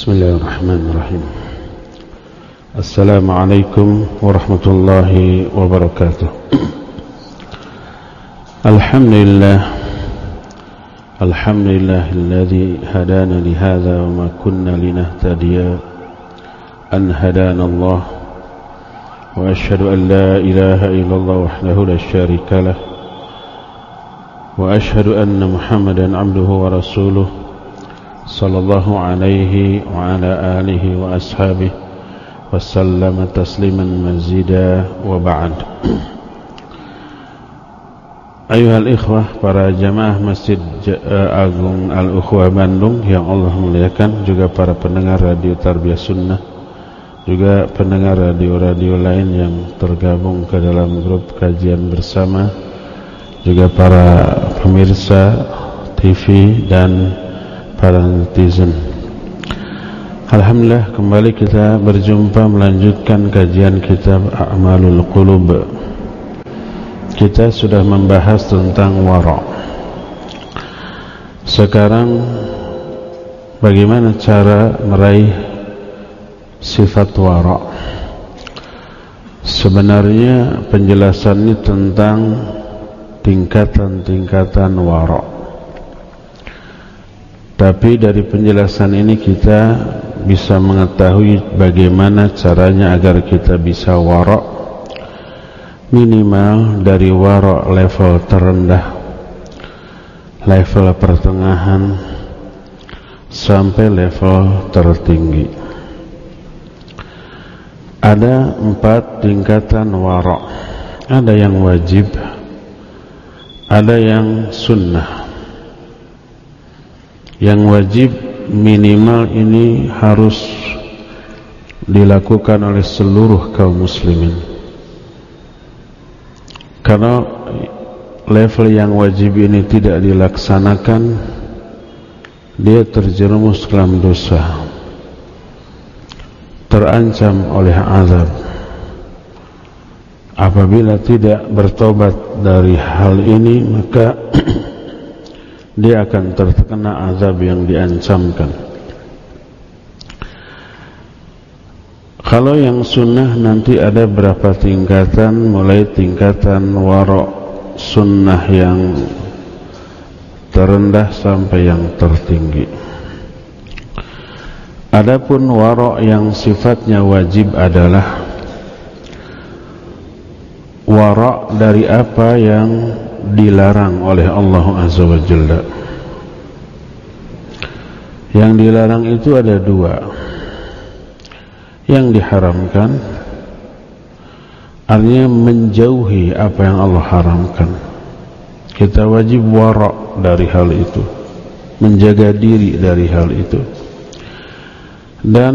بسم الله الرحمن الرحيم. السلام عليكم ورحمة الله وبركاته. الحمد لله الحمد لله الذي هدانا لهذا وما كنا لنهتدي أن هدانا الله. وأشهد أن لا إله إلا الله وحده لا شريك له. وأشهد أن محمدا عبده ورسوله. صلى الله عليه وعلى آله وأصحابه وسلم تسليما مزيدا وبعد أيها الإخوة para jamaah Masjid Agung Al-Ukhwah Bandung yang Allah muliakan juga para pendengar radio Tarbiyah Sunnah juga pendengar radio-radio lain yang tergabung ke dalam grup kajian bersama juga para pemirsa TV dan para netizen. Alhamdulillah kembali kita berjumpa melanjutkan kajian kitab A'malul Qulub. Kita sudah membahas tentang wara. Sekarang bagaimana cara meraih sifat wara? Sebenarnya penjelasannya tentang tingkatan-tingkatan wara tapi dari penjelasan ini kita bisa mengetahui bagaimana caranya agar kita bisa warok. Minimal dari warok level terendah level pertengahan sampai level tertinggi. Ada empat tingkatan warok. Ada yang wajib ada yang sunnah yang wajib minimal ini harus dilakukan oleh seluruh kaum muslimin. Karena level yang wajib ini tidak dilaksanakan dia terjerumus dalam dosa terancam oleh azab. Apabila tidak bertobat dari hal ini maka dia akan terkena azab yang diancamkan. Kalau yang sunnah nanti ada berapa tingkatan? Mulai tingkatan warok sunnah yang terendah sampai yang tertinggi. Adapun warok yang sifatnya wajib adalah warok dari apa yang dilarang oleh Allah Azza wa Jalla. Yang dilarang itu ada dua. Yang diharamkan artinya menjauhi apa yang Allah haramkan. Kita wajib warak dari hal itu menjaga diri dari hal itu. Dan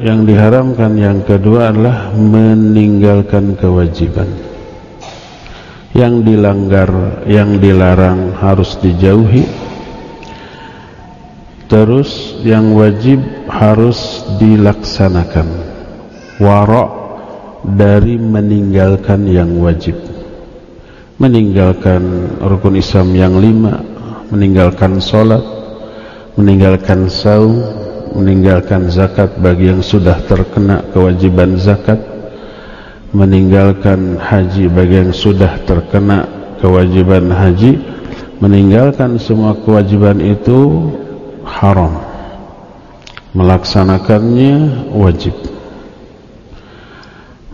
yang diharamkan yang kedua adalah meninggalkan kewajiban yang dilanggar, yang dilarang harus dijauhi. Terus yang wajib harus dilaksanakan. Wara' dari meninggalkan yang wajib. Meninggalkan rukun Islam yang lima, meninggalkan solat, meninggalkan saum, meninggalkan zakat bagi yang sudah terkena kewajiban zakat, meninggalkan haji bagi yang sudah terkena kewajiban haji meninggalkan semua kewajiban itu haram. Melaksanakannya wajib.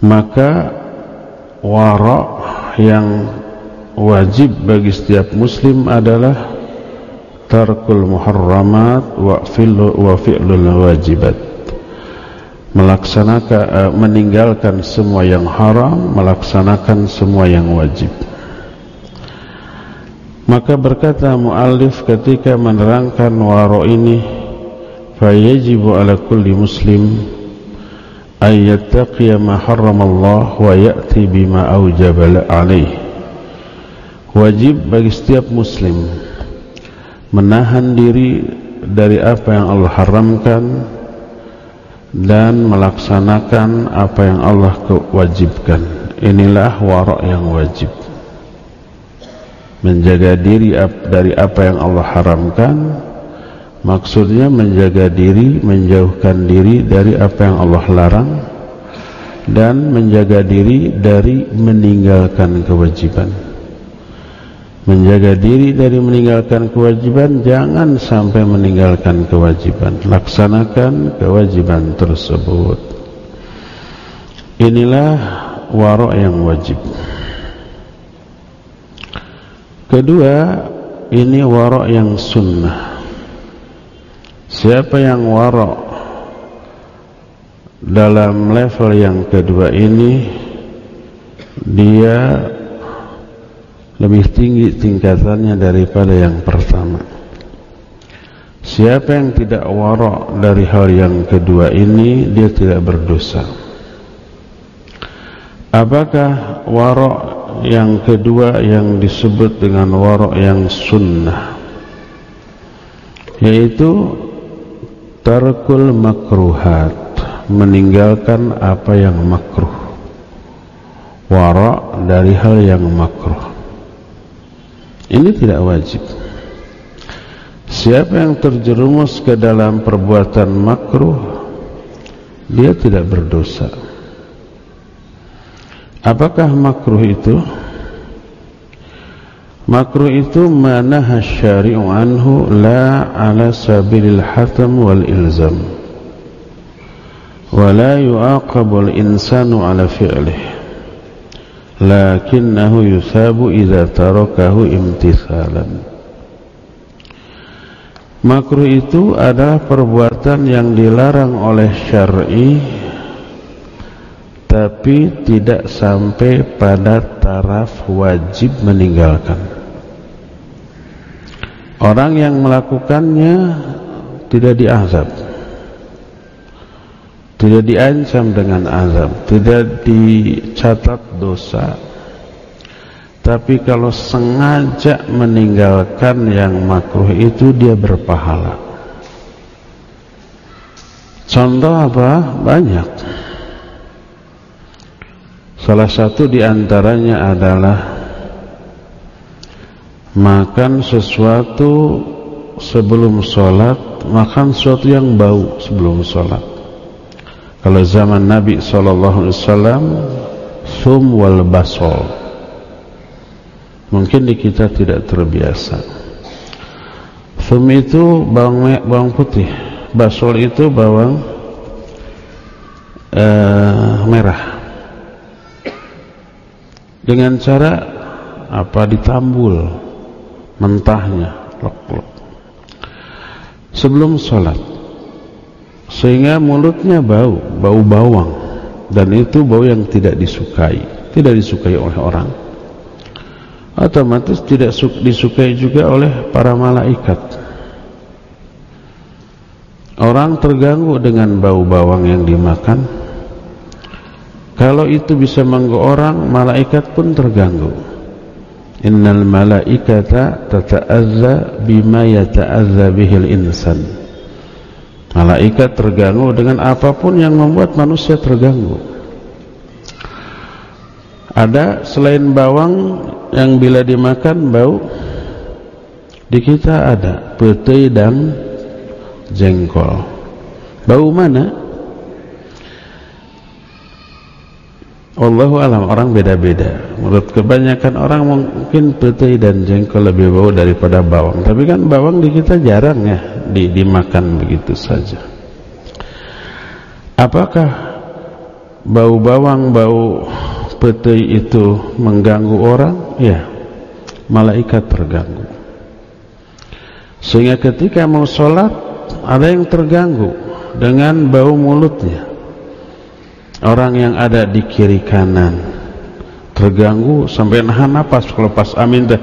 Maka wara yang wajib bagi setiap muslim adalah tarkul muharramat wa fi'lul wajibat melaksanakan uh, meninggalkan semua yang haram melaksanakan semua yang wajib. Maka berkata muallif ketika menerangkan waro ini fayajibu ala kulli muslim ay yattaqiya ma Allah wa ya'ti bima awjaba alaih wajib bagi setiap muslim menahan diri dari apa yang Allah haramkan dan melaksanakan apa yang Allah wajibkan inilah warak yang wajib. Menjaga diri dari apa yang Allah haramkan. Maksudnya menjaga diri, menjauhkan diri dari apa yang Allah larang. Dan menjaga diri dari meninggalkan kewajiban. Menjaga diri dari meninggalkan kewajiban, jangan sampai meninggalkan kewajiban. Laksanakan kewajiban tersebut. Inilah warok yang wajib. Kedua, ini warok yang sunnah. Siapa yang warok dalam level yang kedua ini dia lebih tinggi tingkatannya daripada yang pertama. Siapa yang tidak warok dari hal yang kedua ini dia tidak berdosa. Apakah warok yang kedua yang disebut dengan warok yang sunnah? Yaitu tarkul makruhat meninggalkan apa yang makruh wara dari hal yang makruh ini tidak wajib siapa yang terjerumus ke dalam perbuatan makruh dia tidak berdosa apakah makruh itu Makruh itu manaha syari'u anhu la ala sabilil hatam wal ilzam. Wa la yu'aqabu al-insanu ala fi'lih. Lakinnahu yusabu idza tarakahu imtithalan. Makruh itu adalah perbuatan yang dilarang oleh syar'i tapi tidak sampai pada taraf wajib meninggalkan. Orang yang melakukannya tidak diazab. Tidak diancam dengan azab, tidak dicatat dosa. Tapi kalau sengaja meninggalkan yang makruh itu dia berpahala. Contoh apa? Banyak. Salah satu di antaranya adalah makan sesuatu sebelum sholat, makan sesuatu yang bau sebelum sholat. Kalau zaman Nabi Wasallam, sum wal basol. Mungkin di kita tidak terbiasa. Sum itu bawang bawang putih, basol itu bawang uh, merah. Dengan cara apa? Ditambul mentahnya lok-lok. Sebelum sholat sehingga mulutnya bau bau bawang. Dan itu bau yang tidak disukai. Tidak disukai oleh orang. Otomatis tidak disukai juga oleh para malaikat. Orang terganggu dengan bau bawang yang dimakan. Kalau itu bisa mengganggu orang, malaikat pun terganggu. Innal malaikata tata'azza bima yata'azza bihil insan. Malaikat terganggu dengan apa pun yang membuat manusia terganggu. Ada selain bawang yang bila dimakan bau di kita ada pete dan jengkol. Bau mana? Wallahu alam orang beda-beda. Menurut kebanyakan orang mungkin pete dan jengkol lebih bau daripada bawang. Tapi kan bawang di kita jarang ya di, dimakan begitu saja. Apakah bau bawang, bau pete itu mengganggu orang? Ya, malaikat terganggu. Sehingga ketika mau sholat ada yang terganggu dengan bau mulutnya orang yang ada di kiri kanan terganggu sampai nahan napas kalau pas amin teh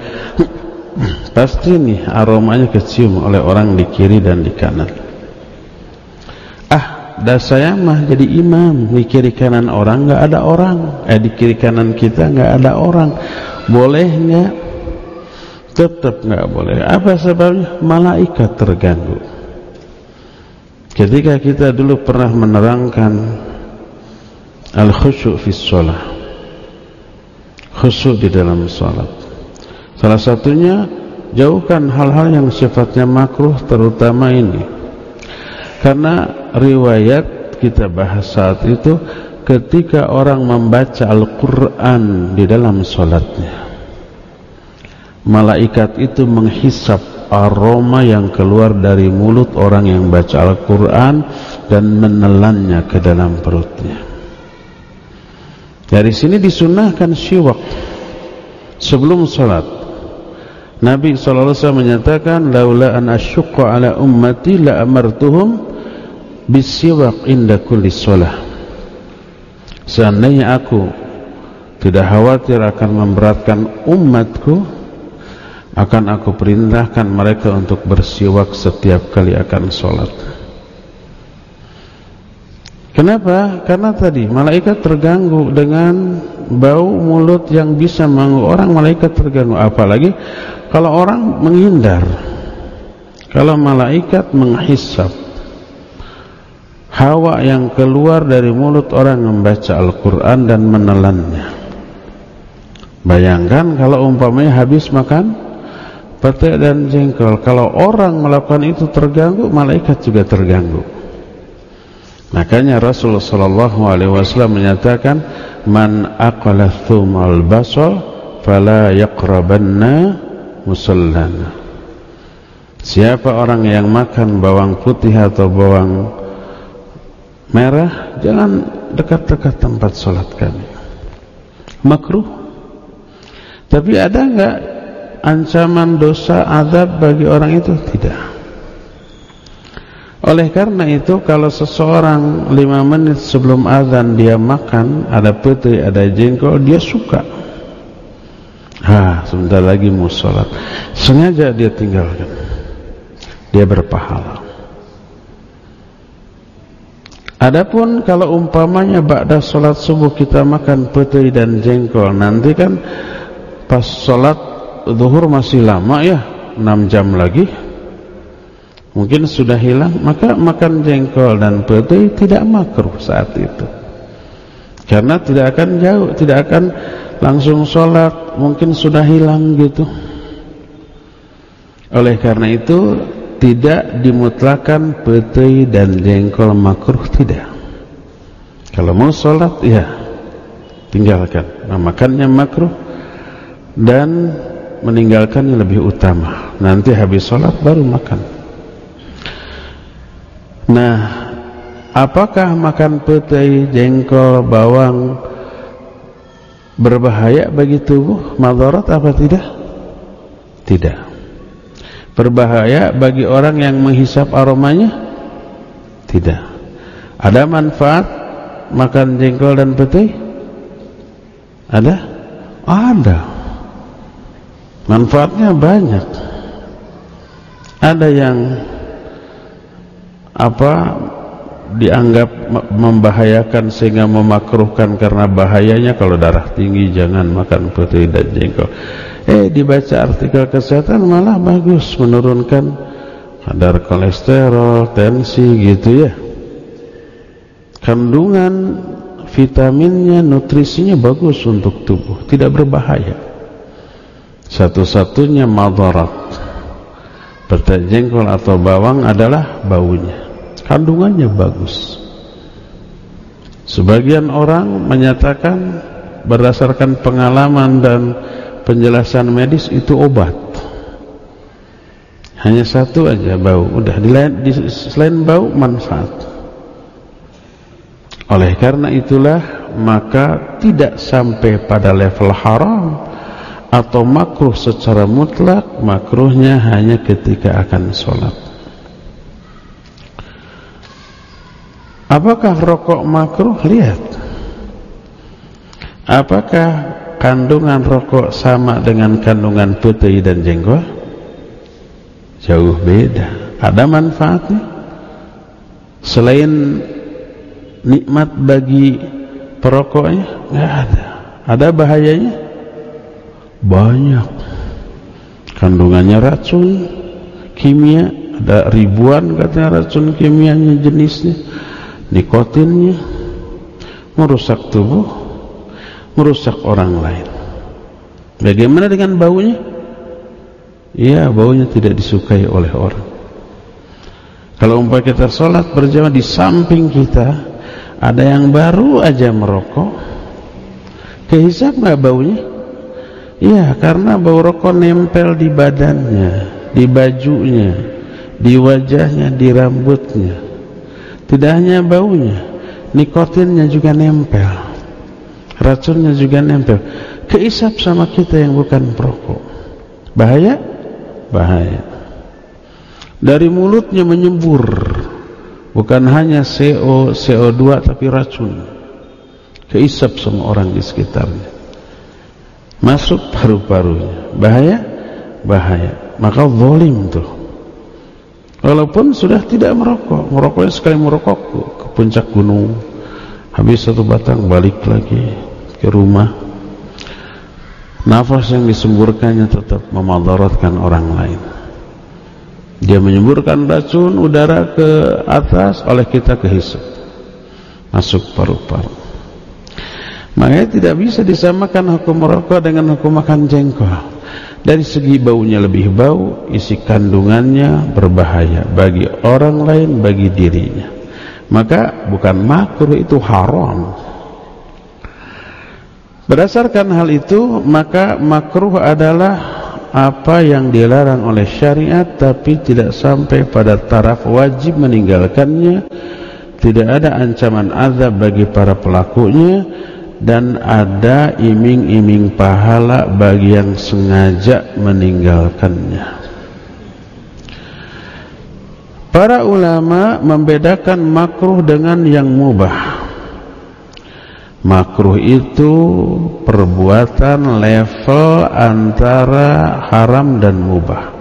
pasti nih aromanya kecium oleh orang di kiri dan di kanan. Ah dah saya mah jadi imam. Di kiri kanan orang nggak ada orang. Eh di kiri kanan kita nggak ada orang. Boleh nggak tetap nggak boleh. Apa sebabnya? Malaikat terganggu. Ketika kita dulu pernah menerangkan Al-khusyuk fi sholat Khusyuk di dalam sholat Salah satunya jauhkan hal-hal yang sifatnya makruh terutama ini. Karena riwayat kita bahas saat itu ketika orang membaca Al-Quran di dalam solatnya malaikat itu menghisap aroma yang keluar dari mulut orang yang baca Al-Quran dan menelannya ke dalam perutnya. Dari sini disunahkan syiwak sebelum salat Nabi SAW menyatakan laula an asyqa ala ummati la amartuhum bisiwak inda kulli shalah. Seandainya aku tidak khawatir akan memberatkan umatku akan aku perintahkan mereka untuk bersiwak setiap kali akan sholat kenapa? karena tadi malaikat terganggu dengan bau mulut yang bisa mengganggu orang. Malaikat terganggu. Apalagi kalau orang menghindar. Kalau malaikat menghisap. Hawa yang keluar dari mulut orang membaca Al-Quran dan menelannya. Bayangkan kalau umpamanya habis makan petai dan jengkol. Kalau orang melakukan itu terganggu malaikat juga terganggu makanya Rasulullah sallallahu alaihi wasallam menyatakan man aqala thumal basal fala yaqrabanna musallana siapa orang yang makan bawang putih atau bawang merah jangan dekat-dekat tempat salat kami. Makruh. Tapi ada enggak ancaman dosa azab bagi orang itu? Tidak oleh karena itu kalau seseorang lima menit sebelum azan dia makan ada putih ada jengkol dia suka. Ah sebentar lagi mau sholat. Sengaja dia tinggalkan. Dia berpahala. Adapun kalau umpamanya ba'da sholat subuh kita makan putih dan jengkol nanti kan pas sholat zuhur masih lama ya 6 jam lagi mungkin sudah hilang maka makan jengkol dan pete tidak makruh saat itu. Karena tidak akan jauh tidak akan langsung sholat mungkin sudah hilang gitu. Oleh karena itu tidak dimutlakan pete dan jengkol makruh tidak. Kalau mau sholat ya tinggalkan. Nah, makannya makruh dan meninggalkannya lebih utama. Nanti habis sholat baru makan nah apakah makan petai, jengkol, bawang berbahaya bagi tubuh madarat apa tidak? tidak berbahaya bagi orang yang menghisap aromanya? tidak ada manfaat makan jengkol dan petai? ada? ada manfaatnya banyak ada yang apa dianggap membahayakan sehingga memakruhkan karena bahayanya. Kalau darah tinggi jangan makan putih dan jengkol. Eh dibaca artikel kesehatan malah bagus menurunkan kadar kolesterol tensi gitu ya. Kandungan vitaminnya nutrisinya bagus untuk tubuh tidak berbahaya. Satu-satunya madarat petai jengkol atau bawang adalah baunya kandungannya bagus. Sebagian orang menyatakan berdasarkan pengalaman dan penjelasan medis itu obat. Hanya satu aja bau. Udah di, selain bau manfaat. Oleh karena itulah maka tidak sampai pada level haram atau makruh secara mutlak makruhnya hanya ketika akan sholat apakah rokok makruh? lihat. Apakah kandungan rokok sama dengan kandungan putih dan jengkol? jauh beda. Ada manfaatnya. Selain nikmat bagi perokoknya nggak ada. Ada bahayanya? Banyak. Kandungannya racun. Kimia ada ribuan katanya racun kimianya jenisnya nikotinnya merusak tubuh merusak orang lain bagaimana dengan baunya Iya, baunya tidak disukai oleh orang. Kalau umpah kita sholat berjamaah di samping kita ada yang baru aja merokok, kehisap nggak baunya? Iya, karena bau rokok nempel di badannya, di bajunya, di wajahnya, di rambutnya. Tidak hanya baunya, nikotinnya juga nempel. Racunnya juga nempel. Keisap sama kita yang bukan perokok. Bahaya? Bahaya. Dari mulutnya menyembur. Bukan hanya CO, CO2 tapi racun. Keisap sama orang di sekitarnya masuk paru-parunya bahaya bahaya maka zalim tuh walaupun sudah tidak merokok. Merokoknya sekali merokok ke puncak gunung. Habis satu batang balik lagi ke rumah. Nafas yang disemburkannya tetap memadaratkan orang lain. Dia menyemburkan racun udara ke atas oleh kita kehisap masuk paru-paru. Makanya tidak bisa disamakan hukum merokok dengan hukum makan jengkol. Dari segi baunya lebih bau, isi kandungannya berbahaya bagi orang lain, bagi dirinya. Maka bukan makruh itu haram. Berdasarkan hal itu, maka makruh adalah apa yang dilarang oleh syariat tapi tidak sampai pada taraf wajib meninggalkannya. Tidak ada ancaman azab bagi para pelakunya dan ada iming-iming pahala bagi yang sengaja meninggalkannya. Para ulama membedakan makruh dengan yang mubah. Makruh itu perbuatan level antara haram dan mubah.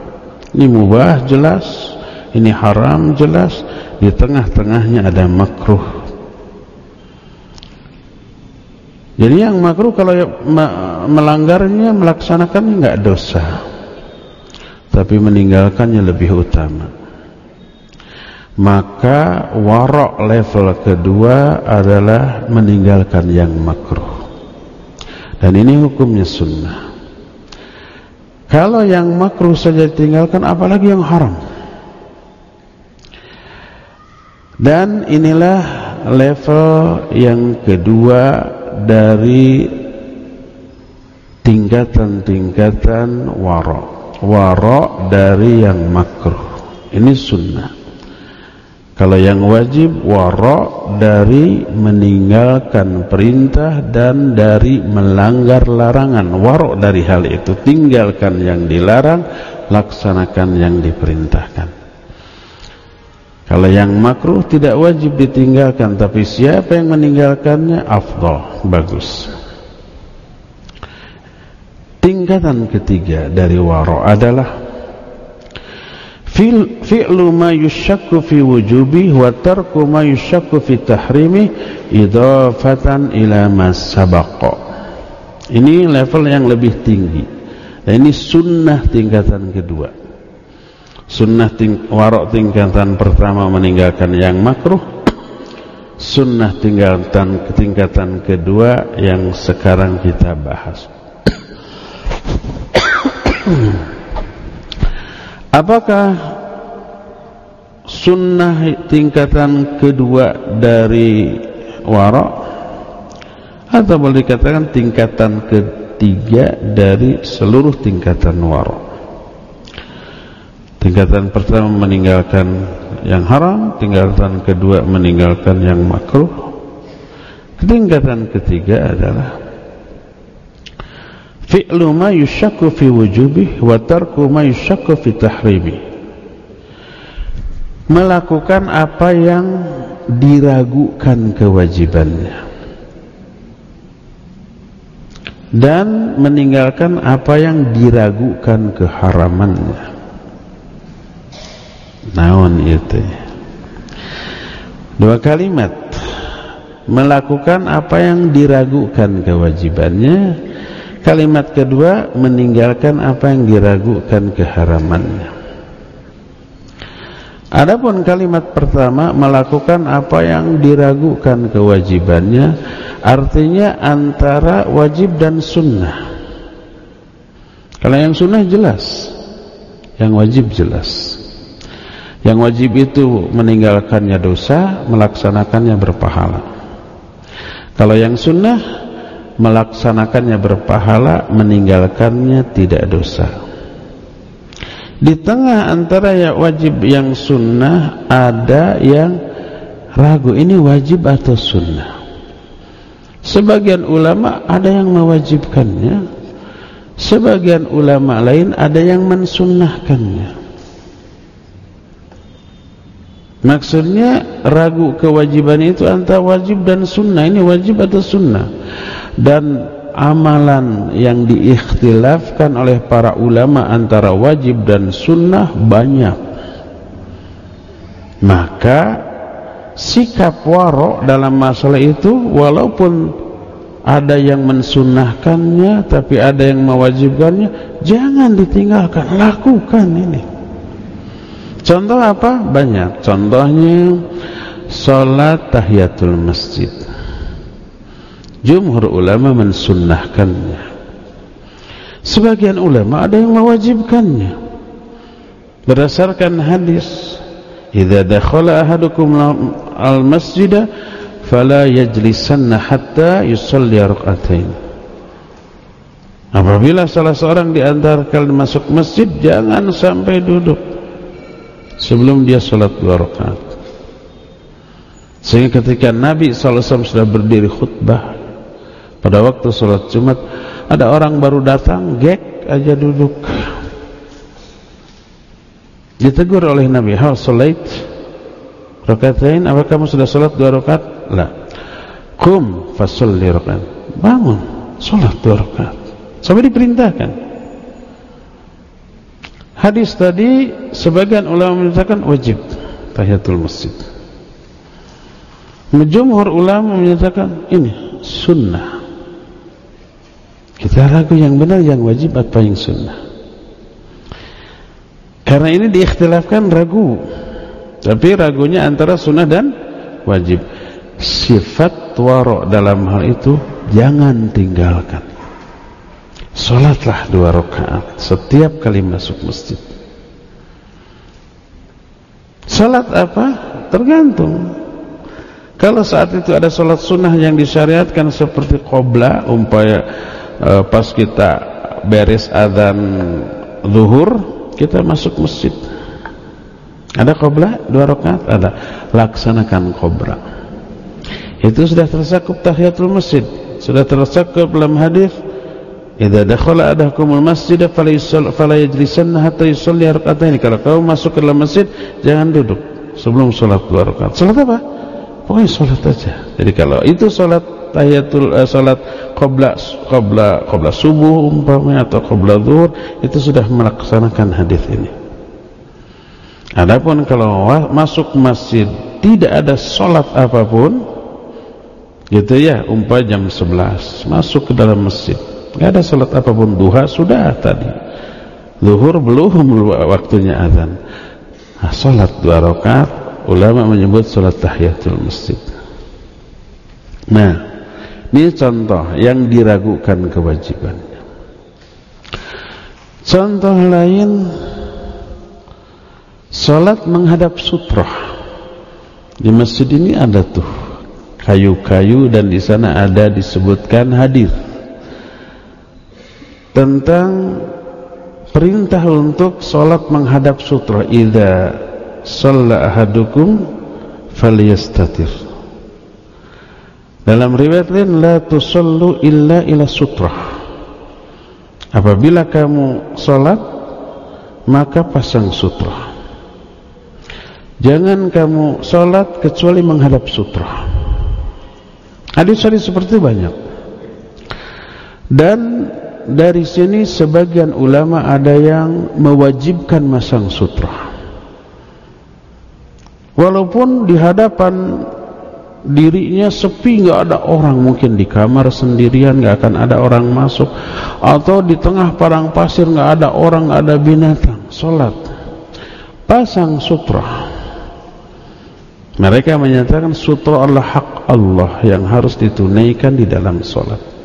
Ini mubah jelas, ini haram jelas, di tengah-tengahnya ada makruh Jadi yang makruh kalau ya, melanggarnya melaksanakannya enggak dosa. Tapi meninggalkannya lebih utama. Maka warok level kedua adalah meninggalkan yang makruh. Dan ini hukumnya sunnah. Kalau yang makruh saja ditinggalkan apalagi yang haram. Dan inilah level yang kedua dari tingkatan-tingkatan warok. Warok dari yang makruh. Ini sunnah. Kalau yang wajib warok dari meninggalkan perintah dan dari melanggar larangan. Warok dari hal itu. Tinggalkan yang dilarang laksanakan yang diperintahkan kalau yang makruh tidak wajib ditinggalkan Tapi siapa yang meninggalkannya? Afdol, bagus. Tingkatan ketiga dari waro adalah Fi'lu ma yushakku fi wujubi Wa tarku ma yushakku fi Idhafatan ila mas sabaqa. Ini level yang lebih tinggi. Ini sunnah tingkatan kedua Sunnah ting warok tingkatan pertama meninggalkan yang makruh. Sunnah tingkatan tingkatan kedua yang sekarang kita bahas. Apakah sunnah tingkatan kedua dari warok? Atau boleh dikatakan tingkatan ketiga dari seluruh tingkatan warok Tingkatan pertama meninggalkan yang haram, tingkatan kedua meninggalkan yang makruh. Tingkatan ketiga adalah fi'lu ma yushakku fi wujubi wa tarku ma yushakku fi tahrimi. Melakukan apa yang diragukan kewajibannya. Dan meninggalkan apa yang diragukan keharamannya naon itu dua kalimat. Melakukan apa yang diragukan kewajibannya. Kalimat kedua meninggalkan apa yang diragukan keharamannya. Adapun kalimat pertama melakukan apa yang diragukan kewajibannya artinya antara wajib dan sunnah. Kalau yang sunnah jelas Yang wajib jelas. Yang wajib itu meninggalkannya dosa, melaksanakannya berpahala. Kalau yang sunnah melaksanakannya berpahala, meninggalkannya tidak dosa. Di tengah antara yang wajib yang sunnah ada yang ragu ini wajib atau sunnah. Sebagian ulama ada yang mewajibkannya, sebagian ulama lain ada yang mensunnahkannya. Maksudnya ragu kewajiban itu antara wajib dan sunnah. Ini wajib atau sunnah. Dan amalan yang diikhtilafkan oleh para ulama antara wajib dan sunnah banyak. Maka sikap warok dalam masalah itu walaupun ada yang mensunnahkannya tapi ada yang mewajibkannya jangan ditinggalkan, lakukan ini. Contoh apa? Banyak. Contohnya salat tahiyatul masjid. Jumhur ulama mensunnahkannya. Sebagian ulama ada yang mewajibkannya. Berdasarkan hadis, "Idza dakhala ahadukum al-masjid fala yajlisanna hatta yusalli rak'atain." Apabila salah seorang di antara kalian masuk masjid, jangan sampai duduk sebelum dia sholat dua rakaat. Sehingga ketika Nabi SAW sudah berdiri khutbah pada waktu sholat Jumat, ada orang baru datang, gek aja duduk. Ditegur oleh Nabi, "Hal sholat rakaatain? Apa kamu sudah sholat dua rakaat?" La. Kum fasolli rakaat. Bangun, sholat dua rakaat. Sampai diperintahkan. Hadis tadi sebagian ulama menyatakan wajib tahiyatul masjid. Jumhur ulama menyatakan ini sunnah. Kita ragu yang benar yang wajib apa yang sunnah. Karena ini diikhtilafkan ragu. Tapi ragunya antara sunnah dan wajib. Sifat warok dalam hal itu jangan tinggalkan. Salatlah dua rakaat setiap kali masuk masjid. Salat apa? Tergantung. Kalau saat itu ada salat sunnah yang disyariatkan seperti qobla, umpaya e, pas kita beres adzan zuhur, kita masuk masjid. Ada qobla dua rakaat? Ada. Laksanakan qobla. Itu sudah tersakup tahiyatul masjid. Sudah tersakup dalam hadis Idza dakhala adakumul masjid fala yajlisanna hatta yusalli rak'atain. Kalau kau masuk ke dalam masjid, jangan duduk sebelum salat dua rakaat. Salat apa? Pokoknya salat aja. Jadi kalau itu salat tahiyatul uh, salat qabla qabla qabla subuh umpamanya atau qabla zuhur itu sudah melaksanakan hadis ini. Adapun kalau masuk masjid tidak ada salat apa pun gitu ya, umpah jam 11 masuk ke dalam masjid Tidak ada salat apa pun duha sudah tadi. Zuhur belum waktunya azan. Nah, salat dua rakaat ulama menyebut salat tahiyatul masjid. Nah, ini contoh yang diragukan kewajibannya. Contoh lain salat menghadap sutrah. Di masjid ini ada tuh kayu-kayu dan di sana ada disebutkan hadis tentang perintah untuk solat menghadap sutra. Idza shalla ahadukum falyastatir. Dalam riwayat lain la tusallu illa ila sutra apabila kamu solat maka pasang sutra. Jangan kamu solat kecuali menghadap sutra. Hadis-hadis seperti banyak. Dan dari sini sebagian ulama ada yang mewajibkan masang sutra. Walaupun di hadapan dirinya sepi nggak ada orang. Mungkin di kamar sendirian nggak akan ada orang masuk. Atau di tengah padang pasir nggak ada orang nggak ada binatang. Sholat. Pasang sutra. Mereka menyatakan sutra adalah hak Allah yang harus ditunaikan di dalam sholat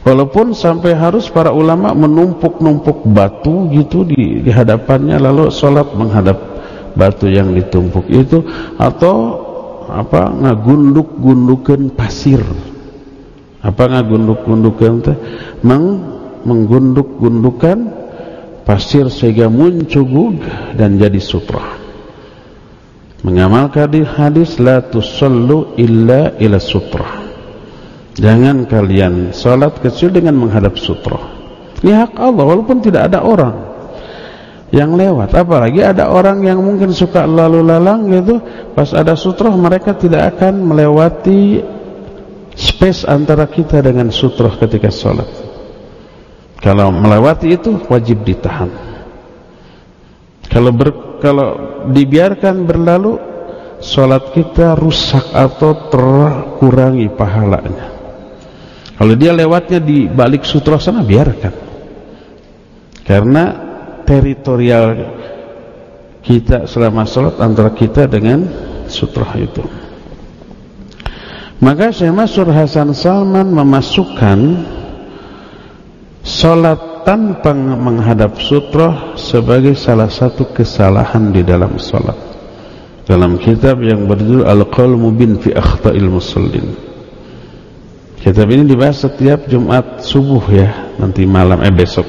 Walaupun sampai harus para ulama menumpuk-numpuk batu gitu di, di hadapannya lalu sholat menghadap batu yang ditumpuk itu atau apa ngagunduk-gundukan pasir. Apa ngagunduk-gundukan teh? Meng menggunduk-gundukan pasir sehingga muncugug dan jadi sutra. Mengamalkan hadis la tusallu illa ila sutra. Jangan kalian salat kecil dengan menghadap sutra. Ini hak Allah walaupun tidak ada orang yang lewat. Apalagi ada orang yang mungkin suka lalu lalang gitu, pas ada sutra mereka tidak akan melewati space antara kita dengan sutra ketika salat. Kalau melewati itu wajib ditahan. Kalau ber, kalau dibiarkan berlalu, salat kita rusak atau terkurangi pahalanya. Kalau dia lewatnya di balik sutra sana biarkan. Karena teritorial kita selama sholat antara kita dengan sutra itu. Maka Syekh Masur Hasan Salman memasukkan sholat tanpa menghadap sutra sebagai salah satu kesalahan di dalam sholat. Dalam kitab yang berjudul Al-Qawl Mubin fi Akhta'il Musallin. Kitab ini dibahas setiap Jumat subuh ya, nanti malam eh besok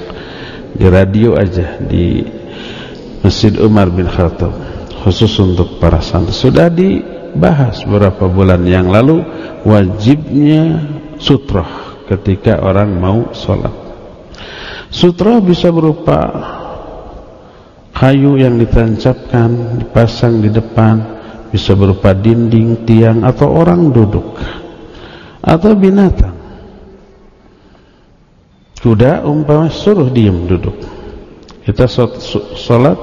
di radio aja di Masjid Umar bin Khattab khusus untuk para santri. Sudah dibahas beberapa bulan yang lalu wajibnya sutroh ketika orang mau sholat. Sutroh bisa berupa kayu yang ditancapkan, dipasang di depan, bisa berupa dinding, tiang atau orang duduk atau binatang. Kuda umpama suruh diam duduk. Kita sholat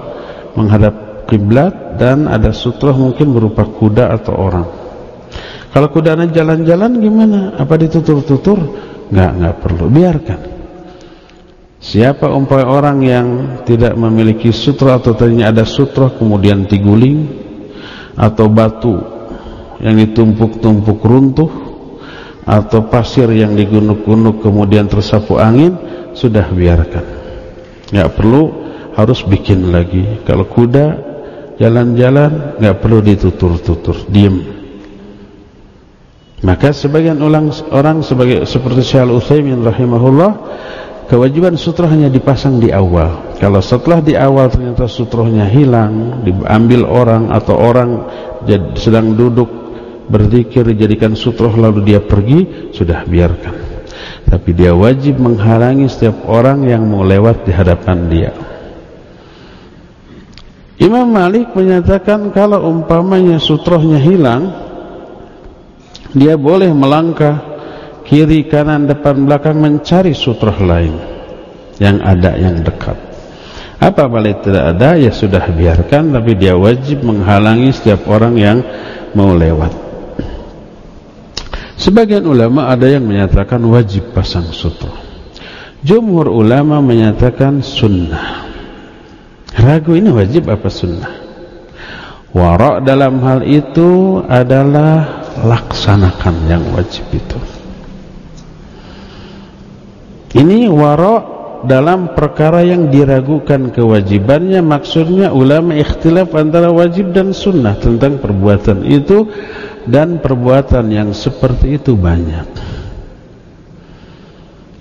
menghadap kiblat dan ada sutroh mungkin berupa kuda atau orang. Kalau kudanya jalan-jalan gimana? Apa ditutur-tutur? Nggak nggak perlu. Biarkan. Siapa umpama orang yang tidak memiliki sutroh atau tadinya ada sutroh kemudian tiguling atau batu yang ditumpuk-tumpuk runtuh atau pasir yang digunuk-gunuk kemudian tersapu angin sudah biarkan. Nggak perlu harus bikin lagi. Kalau kuda jalan-jalan nggak perlu ditutur-tutur diem. Maka sebagian orang, orang sebagai seperti Syekh Al-Utsaimin rahimahullah kewajiban sutra hanya dipasang di awal. Kalau setelah di awal ternyata sutrohnya hilang diambil orang atau orang sedang duduk berzikir dijadikan sutroh lalu dia pergi sudah biarkan. Tapi dia wajib menghalangi setiap orang yang mau lewat di hadapan dia. Imam Malik menyatakan kalau umpamanya sutrohnya hilang dia boleh melangkah kiri kanan depan belakang mencari sutroh lain yang ada yang dekat. Apa balik tidak ada? Ya sudah biarkan tapi dia wajib menghalangi setiap orang yang mau lewat Sebagian ulama ada yang menyatakan wajib pasang sutra. Jumhur ulama menyatakan sunnah. Ragu ini wajib apa sunnah? Warak dalam hal itu adalah laksanakan yang wajib itu. Ini warak dalam perkara yang diragukan kewajibannya maksudnya ulama ikhtilaf antara wajib dan sunnah tentang perbuatan itu dan perbuatan yang seperti itu banyak.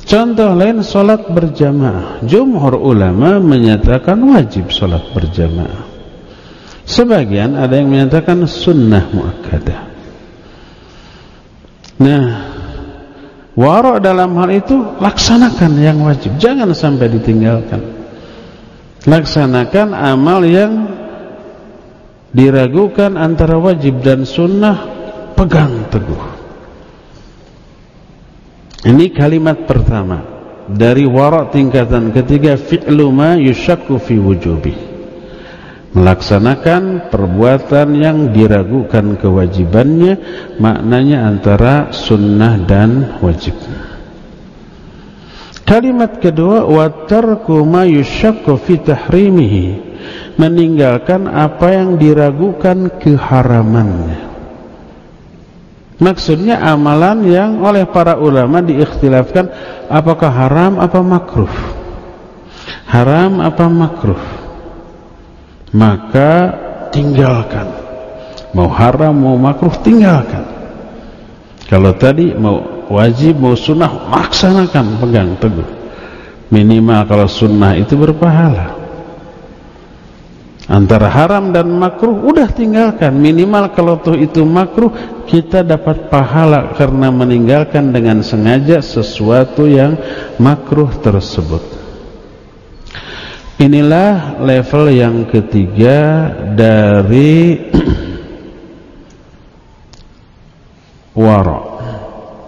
Contoh lain solat berjamaah. Jumhur ulama menyatakan wajib solat berjamaah. Sebagian ada yang menyatakan sunnah muakkadah. Nah warok dalam hal itu laksanakan yang wajib. Jangan sampai ditinggalkan. Laksanakan amal yang diragukan antara wajib dan sunnah pegang teguh. Ini kalimat pertama dari warak tingkatan ketiga fi'lu ma yushakku fi wujubi. Melaksanakan perbuatan yang diragukan kewajibannya maknanya antara sunnah dan wajib. Kalimat kedua wa tarku ma yushakku fi tahrimihi. Meninggalkan apa yang diragukan keharamannya Maksudnya amalan yang oleh para ulama diikhtilafkan apakah haram apa makruh. Haram apa makruh. Maka tinggalkan. Mau haram mau makruh tinggalkan. Kalau tadi mau wajib mau sunnah laksanakan pegang teguh. Minimal kalau sunnah itu berpahala antara haram dan makruh udah tinggalkan. Minimal kalau tuh itu makruh kita dapat pahala karena meninggalkan dengan sengaja sesuatu yang makruh tersebut. Inilah level yang ketiga dari wara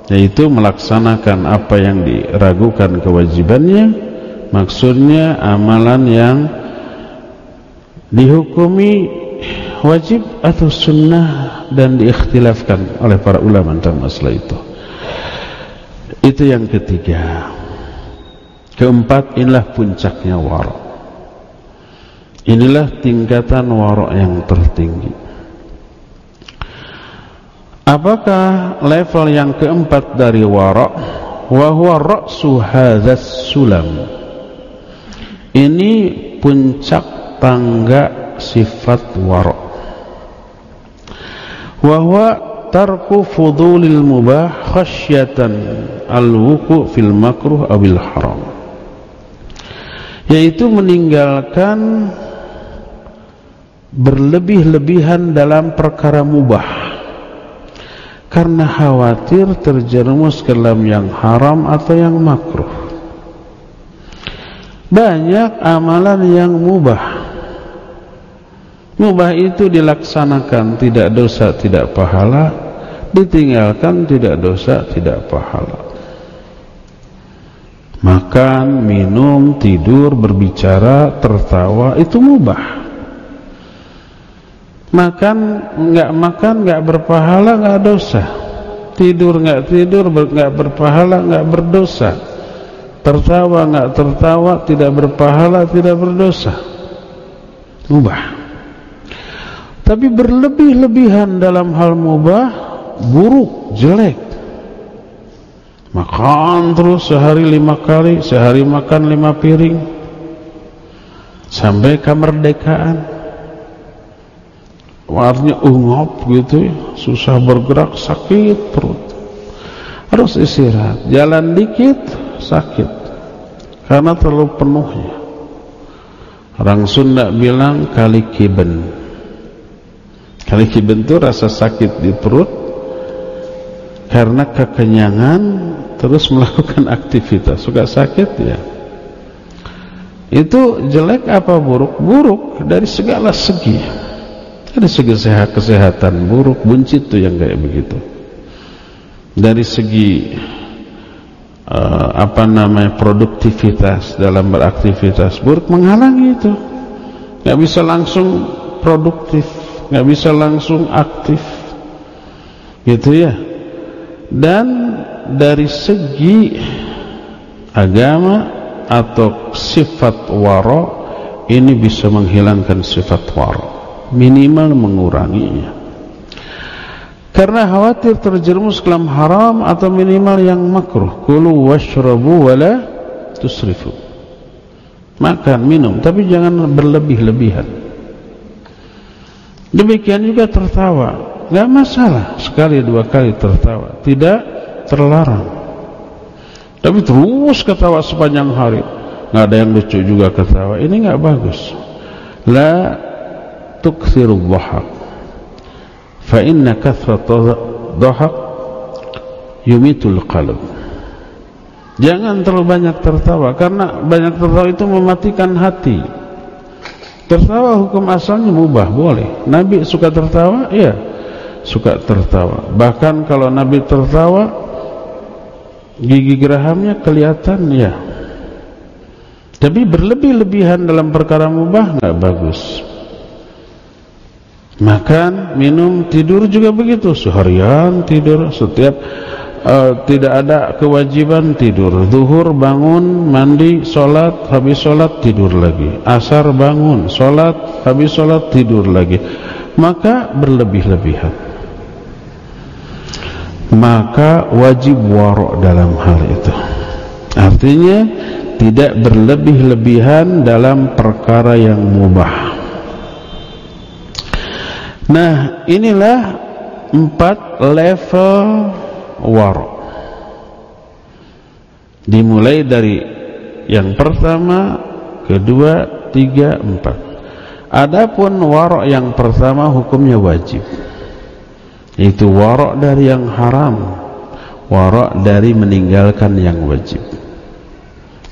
yaitu melaksanakan apa yang diragukan kewajibannya. Maksudnya amalan yang dihukumi wajib atau sunnah dan diikhtilafkan oleh para ulama tentang masalah itu. Itu yang ketiga. Keempat inilah puncaknya wara inilah tingkatan wara yang tertinggi. Apakah level yang keempat dari wara wa huwa ra'su hadzas sulam. Ini puncak tangga sifat wara wa tarku fudulil mubah khasyatan al-wuku fil makruh abil haram. Yaitu meninggalkan berlebih-lebihan dalam perkara mubah. Karena khawatir terjerumus ke dalam yang haram atau yang makruh. Banyak amalan yang mubah Mubah itu dilaksanakan tidak dosa tidak pahala. Ditinggalkan tidak dosa tidak pahala. Makan, minum, tidur, berbicara, tertawa Itu mubah. Makan, enggak makan, enggak berpahala, enggak dosa. Tidur, enggak tidur, enggak berpahala, enggak berdosa. Tertawa, enggak tertawa, tidak berpahala, tidak berdosa. Mubah tapi berlebih-lebihan dalam hal mubah buruk, jelek. Makan terus sehari lima kali, sehari makan lima piring. Sampai kemerdekaan. Warnanya ungop gitu ya, susah bergerak, sakit perut. Harus istirahat, jalan dikit sakit. Karena terlalu penuhnya. Orang Sunda bilang kali kiben Kali kibentu rasa sakit di perut karena kekenyangan terus melakukan aktivitas. Suka sakit ya? Itu jelek apa buruk? Buruk dari segala segi. Dari segi sehat kesehatan buruk buncit tuh yang kayak begitu. Dari segi uh, apa namanya produktivitas dalam beraktivitas buruk menghalangi itu. Nggak bisa langsung produktif nggak bisa langsung aktif. Gitu ya. Dan dari segi agama atau sifat waro ini bisa menghilangkan sifat waro. Minimal menguranginya. Karena khawatir terjerumus ke dalam haram atau minimal yang makruh. Kulu washrabu wala tusrifu. Makan minum tapi jangan berlebih-lebihan Demikian juga tertawa, nggak masalah sekali dua kali tertawa, tidak terlarang. Tapi terus ketawa sepanjang hari, nggak ada yang lucu juga ketawa. Ini nggak bagus. La tuksiru dhahak. Fa inna kathrat dhahak yumitul qalb. Jangan terlalu banyak tertawa karena banyak tertawa itu mematikan hati. Tertawa hukum asalnya mubah, boleh. Nabi suka tertawa? Iya. Suka tertawa. Bahkan kalau Nabi tertawa gigi gerahamnya kelihatan ya. Tapi berlebih-lebihan dalam perkara mubah nggak bagus. Makan, minum, tidur juga begitu. Seharian tidur setiap uh, tidak ada kewajiban tidur. Zuhur bangun mandi sholat habis sholat tidur lagi. Asar bangun sholat habis sholat tidur lagi. Maka berlebih-lebihan. Maka wajib warok dalam hal itu. Artinya tidak berlebih-lebihan dalam perkara yang mubah. Nah inilah empat level warok dimulai dari yang pertama kedua tiga empat. Adapun warok yang pertama hukumnya wajib. Itu warok dari yang haram warok dari meninggalkan yang wajib.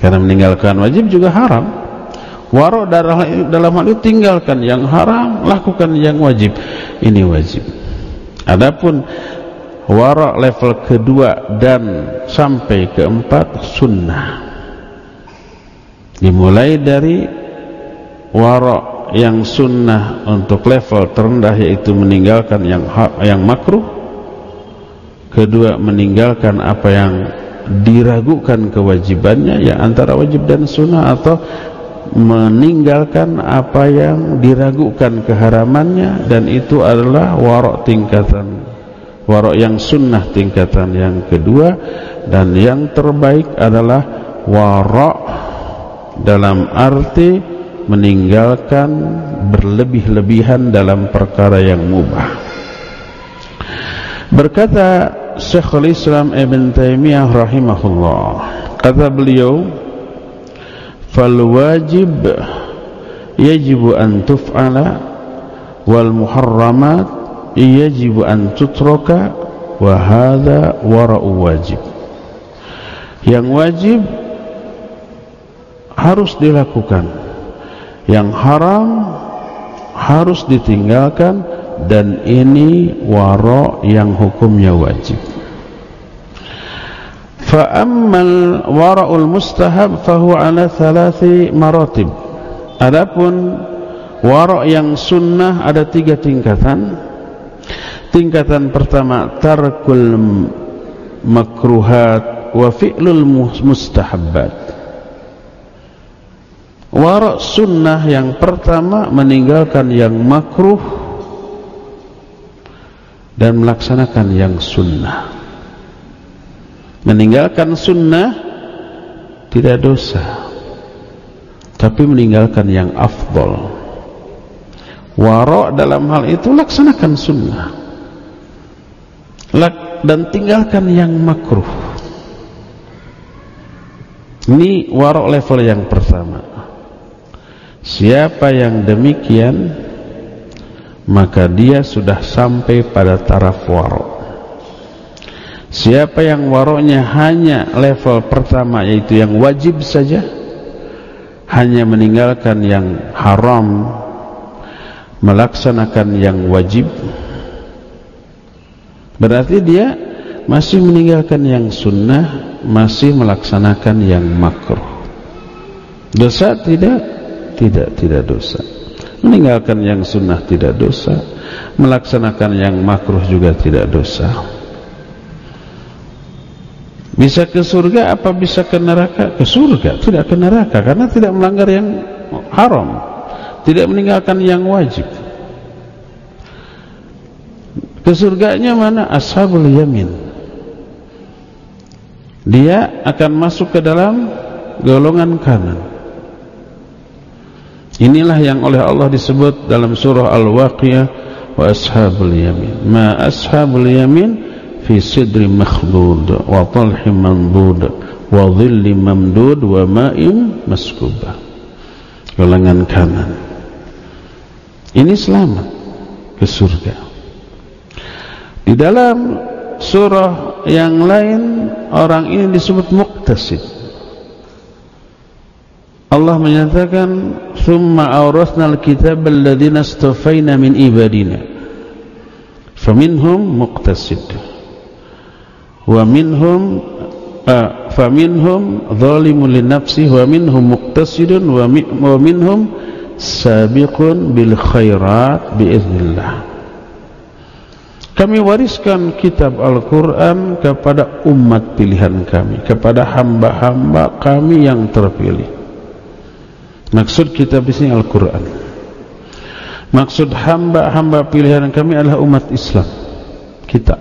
Karena meninggalkan wajib juga haram. Warok dalam hal itu tinggalkan yang haram lakukan yang wajib. Ini wajib. Adapun warok level kedua dan sampai keempat sunnah. Dimulai dari warok yang sunnah untuk level terendah yaitu meninggalkan yang yang makruh. Kedua meninggalkan apa yang diragukan kewajibannya ya antara wajib dan sunnah atau meninggalkan apa yang diragukan keharamannya dan itu adalah warok tingkatan warok yang sunnah tingkatan yang kedua dan yang terbaik adalah warok dalam arti meninggalkan berlebih-lebihan dalam perkara yang mubah. Berkata Syekhul Islam Ibn Taymiyah rahimahullah kata beliau fal wajib yajibu an tuf'ala wal muharramat yajibu an tutraka wa hadha wara'u wajib. Yang wajib harus dilakukan. Yang haram harus ditinggalkan. Dan ini waro yang hukumnya wajib. Fa ammal wara'ul mustahab fahuwa ala thalathi maratib. Adapun wara' yang sunnah ada tiga tingkatan tingkatan pertama tarkul makruhat wa fi'lul mustahabbat Warak sunnah yang pertama meninggalkan yang makruh dan melaksanakan yang sunnah. Meninggalkan sunnah tidak dosa. Tapi meninggalkan yang afdol. Warak dalam hal itu laksanakan sunnah. Dan tinggalkan yang makruh. Ini warak level yang pertama. Siapa yang demikian maka dia sudah sampai pada taraf warok. Siapa yang waroknya hanya level pertama yaitu yang wajib saja hanya meninggalkan yang haram melaksanakan yang wajib berarti dia masih meninggalkan yang sunnah masih melaksanakan yang makruh. Dosa tidak tidak tidak dosa. Meninggalkan yang sunnah tidak dosa melaksanakan yang makruh juga tidak dosa. Bisa ke surga apa bisa ke neraka? Ke surga tidak ke neraka karena tidak melanggar yang haram tidak meninggalkan yang wajib ke surganya mana ashabul yamin dia akan masuk ke dalam golongan kanan Inilah yang oleh Allah disebut dalam surah Al-Waqiyah wa ashabul yamin. Ma ashabul yamin fi sidri makhdud wa talhim mandud wa dhilli mamdud wa ma'im maskubah. Golongan kanan. Ini selamat ke surga. Di dalam surah yang lain orang ini disebut muqtasid. Allah menyatakan thumma awrathna al-kitab alladhina istafayna min ibadina faminhum muqtasid wa minhum uh, faminhum zalimun li nafsihi wa minhum muqtasidun wa minhum sabiqun bil khairat biiznillah kami wariskan kitab Al-Quran kepada umat pilihan kami kepada hamba-hamba kami yang terpilih Maksud kita di sini Al-Quran. Maksud hamba-hamba pilihan kami adalah umat Islam. Kita.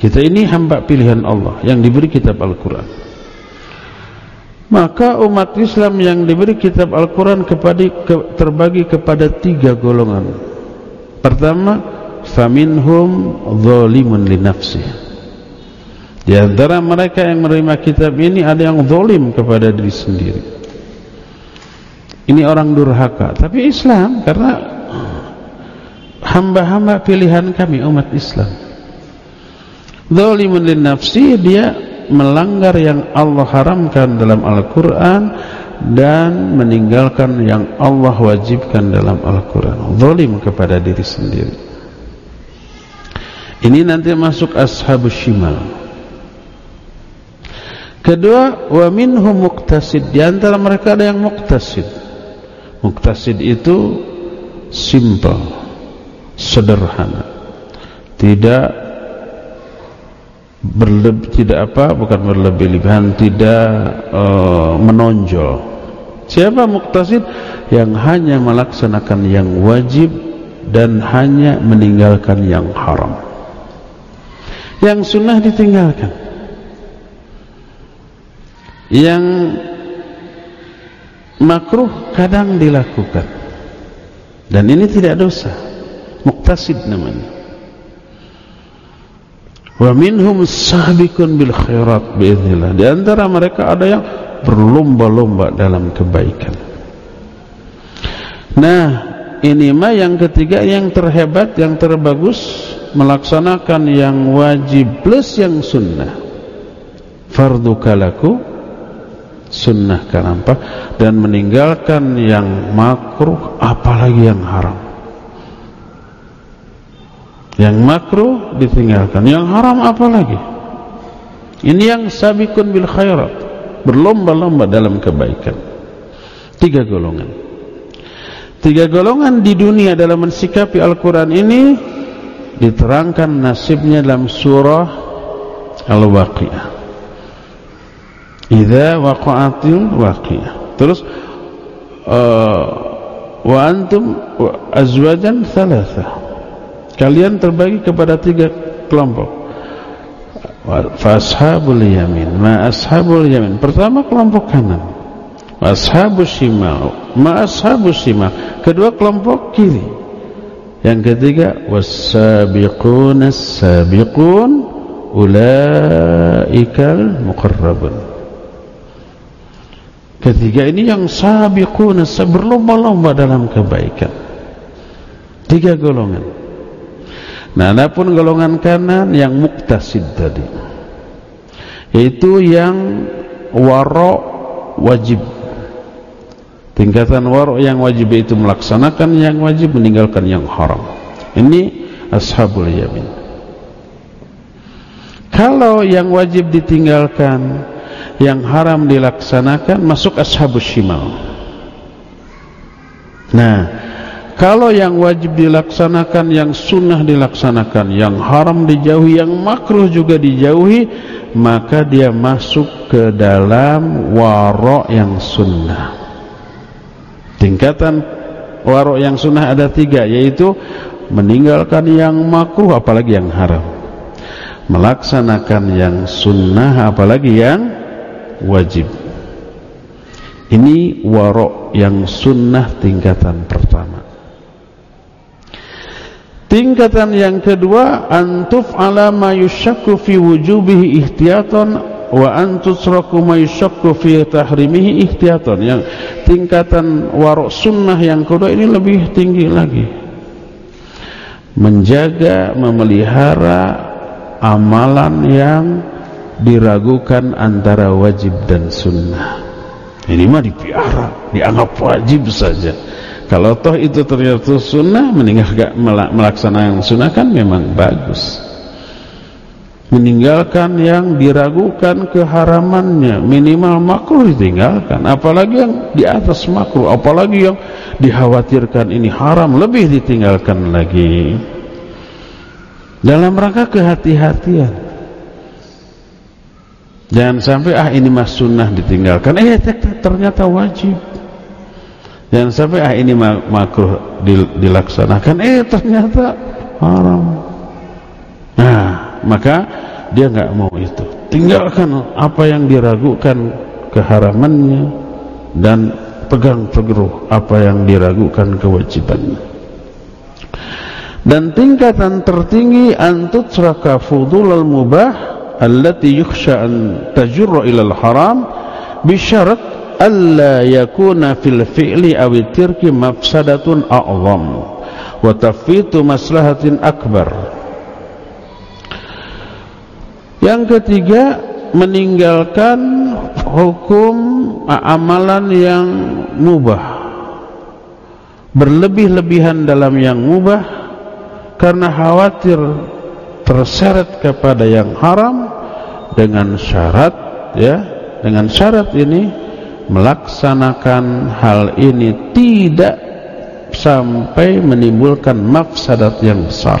kita ini hamba pilihan Allah yang diberi kitab Al-Quran maka umat Islam yang diberi kitab Al-Quran kepada ke, terbagi kepada tiga golongan. Pertama faminhum zalimun li nafsih. Di antara mereka yang menerima kitab ini ada yang zalim kepada diri sendiri. Ini orang durhaka tapi Islam karena hamba-hamba pilihan kami umat Islam. Zalimun lin nafsi dia melanggar yang Allah haramkan dalam Al-Quran dan meninggalkan yang Allah wajibkan dalam Al-Quran. Zalim kepada diri sendiri. Ini nanti masuk ashabus shimal. Kedua wa minhum muqtasid. Di antara mereka ada yang muqtasid. Muqtasid itu simple sederhana. Tidak berlebih tidak apa bukan berlebih-lebihan tidak uh, menonjol. Siapa muktasid yang hanya melaksanakan yang wajib dan hanya meninggalkan yang haram. Yang sunnah ditinggalkan. Yang makruh kadang dilakukan. Dan ini tidak dosa. Muktasid namanya Wa minhum sabiqun bil khairat biiznillah. Di antara mereka ada yang berlomba-lomba dalam kebaikan. Nah, ini mah yang ketiga yang terhebat, yang terbagus melaksanakan yang wajib plus yang sunnah. Fardu kalaku sunnah apa dan meninggalkan yang makruh apalagi yang haram. Yang makruh ditinggalkan, yang haram apa lagi? Ini yang sabikun bil khairat, berlomba-lomba dalam kebaikan. Tiga golongan. Tiga golongan di dunia dalam mensikapi Al-Quran ini diterangkan nasibnya dalam surah Al-Waqi'ah. Idza waqa'atil waqi'ah. Terus uh, wa antum azwajan thalathah kalian terbagi kepada tiga kelompok. Fashabul yamin ma ashabul yamin. Pertama kelompok kanan. Ashabus shimal ma ashabus shimal kedua kelompok kiri. Yang ketiga was-sabiqun as-sabiqun ulaikal muqarrabun. Ketiga ini yang sabiqun berlomba-lomba dalam kebaikan. Tiga golongan Nah, adapun golongan kanan yang muktasid tadi. Yaitu yang waro wajib. Tingkatan waro yang wajib itu melaksanakan yang wajib, meninggalkan yang haram. Ini ashabul yamin. Kalau yang wajib ditinggalkan, yang haram dilaksanakan, masuk ashabus shimal. Nah, kalau yang wajib dilaksanakan, yang sunnah dilaksanakan, yang haram dijauhi, yang makruh juga dijauhi, maka dia masuk ke dalam warok yang sunnah. Tingkatan warok yang sunnah ada tiga, yaitu meninggalkan yang makruh, apalagi yang haram. Melaksanakan yang sunnah, apalagi yang wajib. Ini warok yang sunnah tingkatan pertama. Tingkatan yang kedua antuf ala ma yushakku fi wujubihi ihtiyatan wa antusraku ma yushakku fi tahrimihi ihtiyatan. Yang tingkatan warok sunnah yang kedua ini lebih tinggi lagi. Menjaga, memelihara amalan yang diragukan antara wajib dan sunnah. Ini mah dipiara, dianggap wajib saja. Kalau toh itu ternyata sunnah meninggalkan melaksanakan sunnah kan memang bagus. Meninggalkan yang diragukan keharamannya minimal makruh ditinggalkan. Apalagi yang di atas makruh, apalagi yang dikhawatirkan ini haram lebih ditinggalkan lagi. Dalam rangka kehati-hatian. Jangan sampai ah ini mas sunnah ditinggalkan. Eh ternyata wajib. Jangan sampai ah ini makruh dilaksanakan. Eh ternyata haram. Nah, maka dia nggak mau itu. Tinggalkan apa yang diragukan keharamannya dan pegang teguh apa yang diragukan kewajibannya. Dan tingkatan tertinggi antut seraka fudul al mubah allati yukhsha an tajurra ila al haram bisyarat alla yakuna fil fi'li aw tirki mafsadatun a'zam wa tafitu maslahatin akbar. Yang ketiga meninggalkan hukum amalan yang mubah. Berlebih-lebihan dalam yang mubah karena khawatir terseret kepada yang haram dengan syarat ya dengan syarat ini melaksanakan hal ini tidak sampai menimbulkan mafsadat yang besar.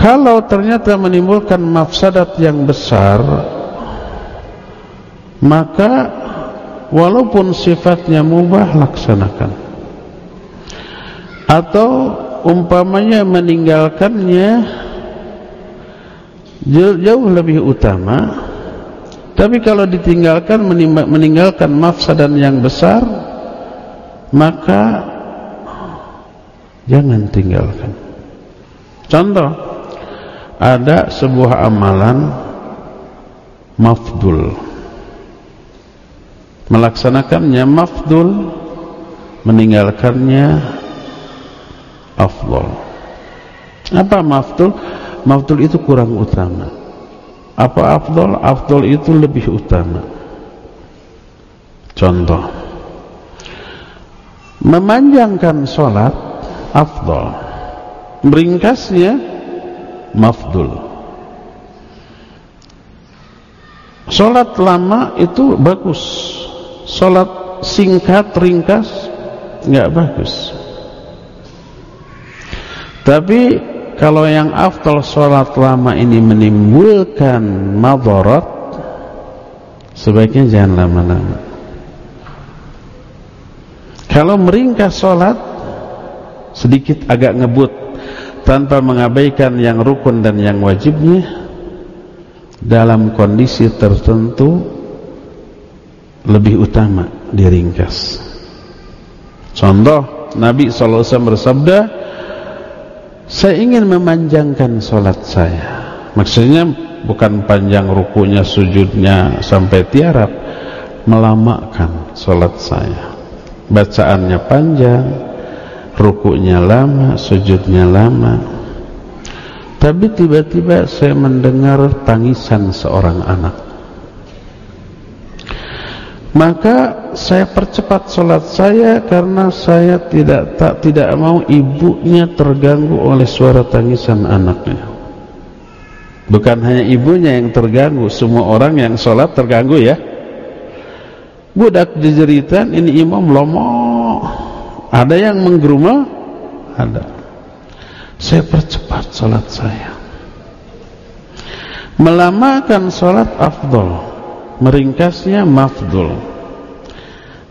Kalau ternyata menimbulkan mafsadat yang besar maka walaupun sifatnya mubah laksanakan. Atau umpamanya meninggalkannya jauh lebih utama tapi kalau ditinggalkan meninggalkan mafsadan yang besar maka jangan tinggalkan. Contoh ada sebuah amalan mafdul. Melaksanakannya mafdul meninggalkannya afdol. Apa mafdul? Mafdul itu kurang utama apa afdol? Afdol itu lebih utama. Contoh. Memanjangkan sholat afdol. Meringkasnya mafdul. Sholat lama itu bagus. Sholat singkat ringkas nggak bagus. Tapi kalau yang afdal sholat lama ini menimbulkan madarat sebaiknya jangan lama-lama. Kalau meringkas sholat sedikit agak ngebut tanpa mengabaikan yang rukun dan yang wajibnya dalam kondisi tertentu lebih utama diringkas. Contoh Nabi SAW bersabda saya ingin memanjangkan sholat saya. Maksudnya bukan panjang rukunya sujudnya sampai tiarap melamakan sholat saya. Bacaannya panjang rukunya lama sujudnya lama. Tapi tiba-tiba saya mendengar tangisan seorang anak maka saya percepat sholat saya karena saya tidak tak tidak mau ibunya terganggu oleh suara tangisan anaknya. Bukan hanya ibunya yang terganggu semua orang yang sholat terganggu ya. Budak jejeritan ini imam lomo. Ada yang menggerumah ada. Saya percepat sholat saya. Melamakan sholat afdol meringkasnya mafdul.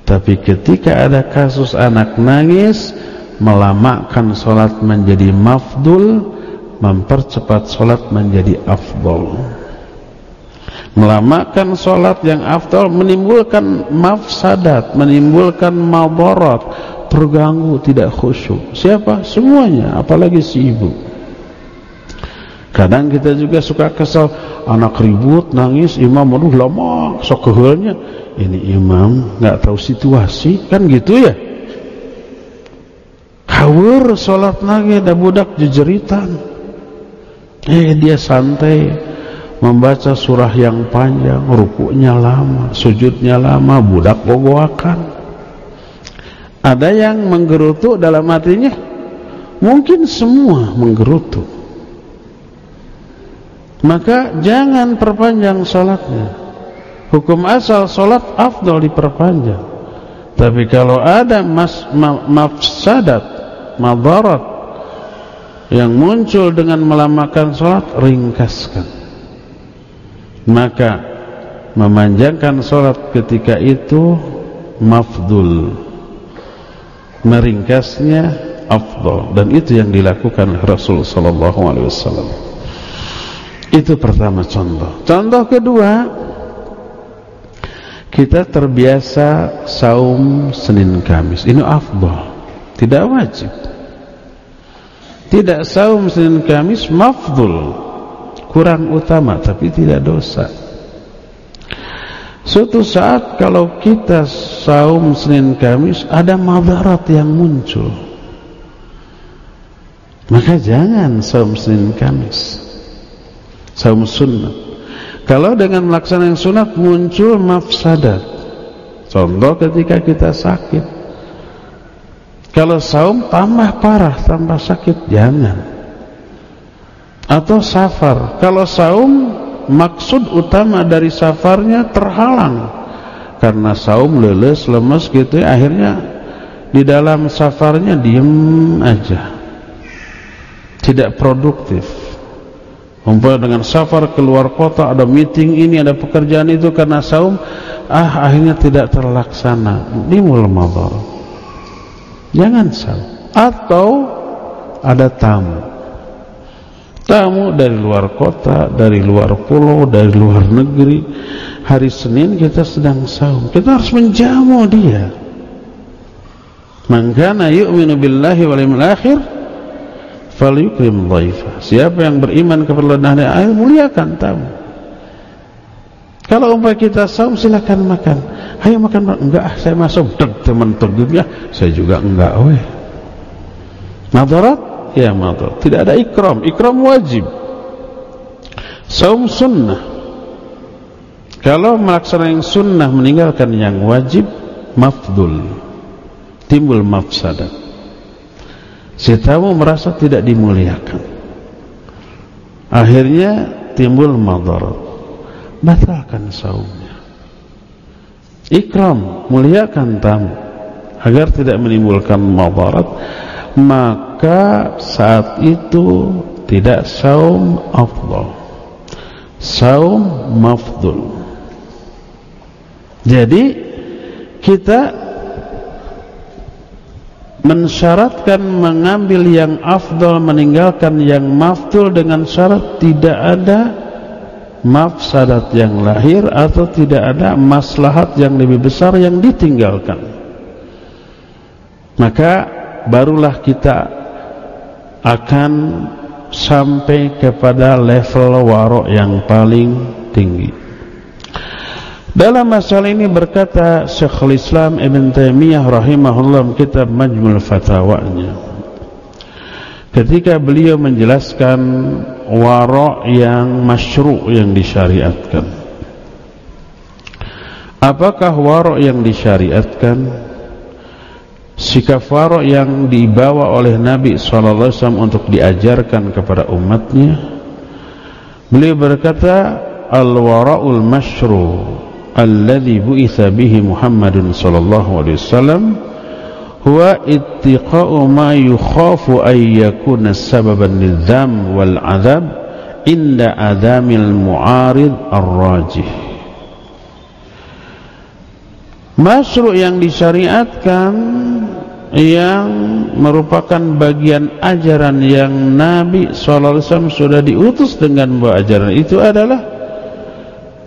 Tapi ketika ada kasus anak nangis melamakan solat menjadi mafdul mempercepat solat menjadi afdol. Melamakan solat yang afdol menimbulkan mafsadat menimbulkan mabarat terganggu tidak khusyuk. Siapa? semuanya apalagi si ibu. Kadang kita juga suka kesal anak ribut nangis imam aduh lama sok ini imam nggak tahu situasi. Kan gitu ya? Kawur sholat nangis ada budak jejeritan. Eh dia santai membaca surah yang panjang rukuknya lama sujudnya lama budak bogoakan. Ada yang menggerutu dalam hatinya? Mungkin semua menggerutu maka jangan perpanjang sholatnya. Hukum asal sholat afdal diperpanjang. Tapi kalau ada mas, ma, mafsadat madarat yang muncul dengan melamakan sholat ringkaskan. Maka memanjangkan sholat ketika itu mafdul. Meringkasnya afdal dan itu yang dilakukan Rasul sallallahu alaihi wasallam Itu pertama contoh. Contoh kedua, kita terbiasa saum Senin Kamis. Ini afdal, tidak wajib. Tidak saum Senin Kamis mafdul, kurang utama tapi tidak dosa. Suatu saat kalau kita saum Senin Kamis ada madarat yang muncul. Maka jangan saum Senin Kamis. Saum sunnah. Kalau dengan melaksanakan sunat muncul mafsadat. Contoh ketika kita sakit. Kalau saum tambah parah, tambah sakit, jangan. Atau safar. Kalau saum maksud utama dari safarnya terhalang. Karena saum leles, lemes gitu ya, akhirnya di dalam safarnya diem aja. Tidak produktif. Umpama dengan safar keluar kota ada meeting ini ada pekerjaan itu karena saum ah akhirnya tidak terlaksana ini madhar. Jangan saum atau ada tamu. Tamu dari luar kota, dari luar pulau, dari luar negeri. Hari Senin kita sedang saum. Kita harus menjamu dia. Man kana yu'minu billahi wal yawmil akhir falyukrim dhaifa. Siapa yang beriman kepada hari akhir muliakan tamu. Kalau umpah kita saum silakan makan. Ayo makan, enggak ah saya masuk deg teman tegugnya, saya juga enggak weh. Madarat? Ya madarat. Tidak ada ikram, ikram wajib. Saum sunnah. Kalau melaksanakan yang sunnah meninggalkan yang wajib, mafdul. Timbul mafsadat. Si tamu merasa tidak dimuliakan. Akhirnya timbul madarat. Batalkan saumnya. Ikram, muliakan tamu agar tidak menimbulkan madarat, maka saat itu tidak saum afdal. Saum mafdul. Jadi kita mensyaratkan mengambil yang afdol meninggalkan yang mafdul dengan syarat tidak ada mafsadat yang lahir atau tidak ada maslahat yang lebih besar yang ditinggalkan. Maka barulah kita akan sampai kepada level warok yang paling tinggi dalam masalah ini berkata Syekhul Islam Ibn Taimiyah rahimahullah kitab Majmul Fatawanya. Ketika beliau menjelaskan wara' yang masyru' yang disyariatkan. Apakah wara' yang disyariatkan? Sikap wara' yang dibawa oleh Nabi SAW untuk diajarkan kepada umatnya. Beliau berkata, Al-wara'ul masyru' alladhi bu'itha bihi Muhammadun sallallahu alaihi wasallam huwa ittiqa'u ma yukhafu ay yakuna sababan lidzam wal adab inda adamil mu'arid ar-rajih. Masru yang disyariatkan yang merupakan bagian ajaran yang Nabi SAW sudah diutus dengan bawa ajaran itu adalah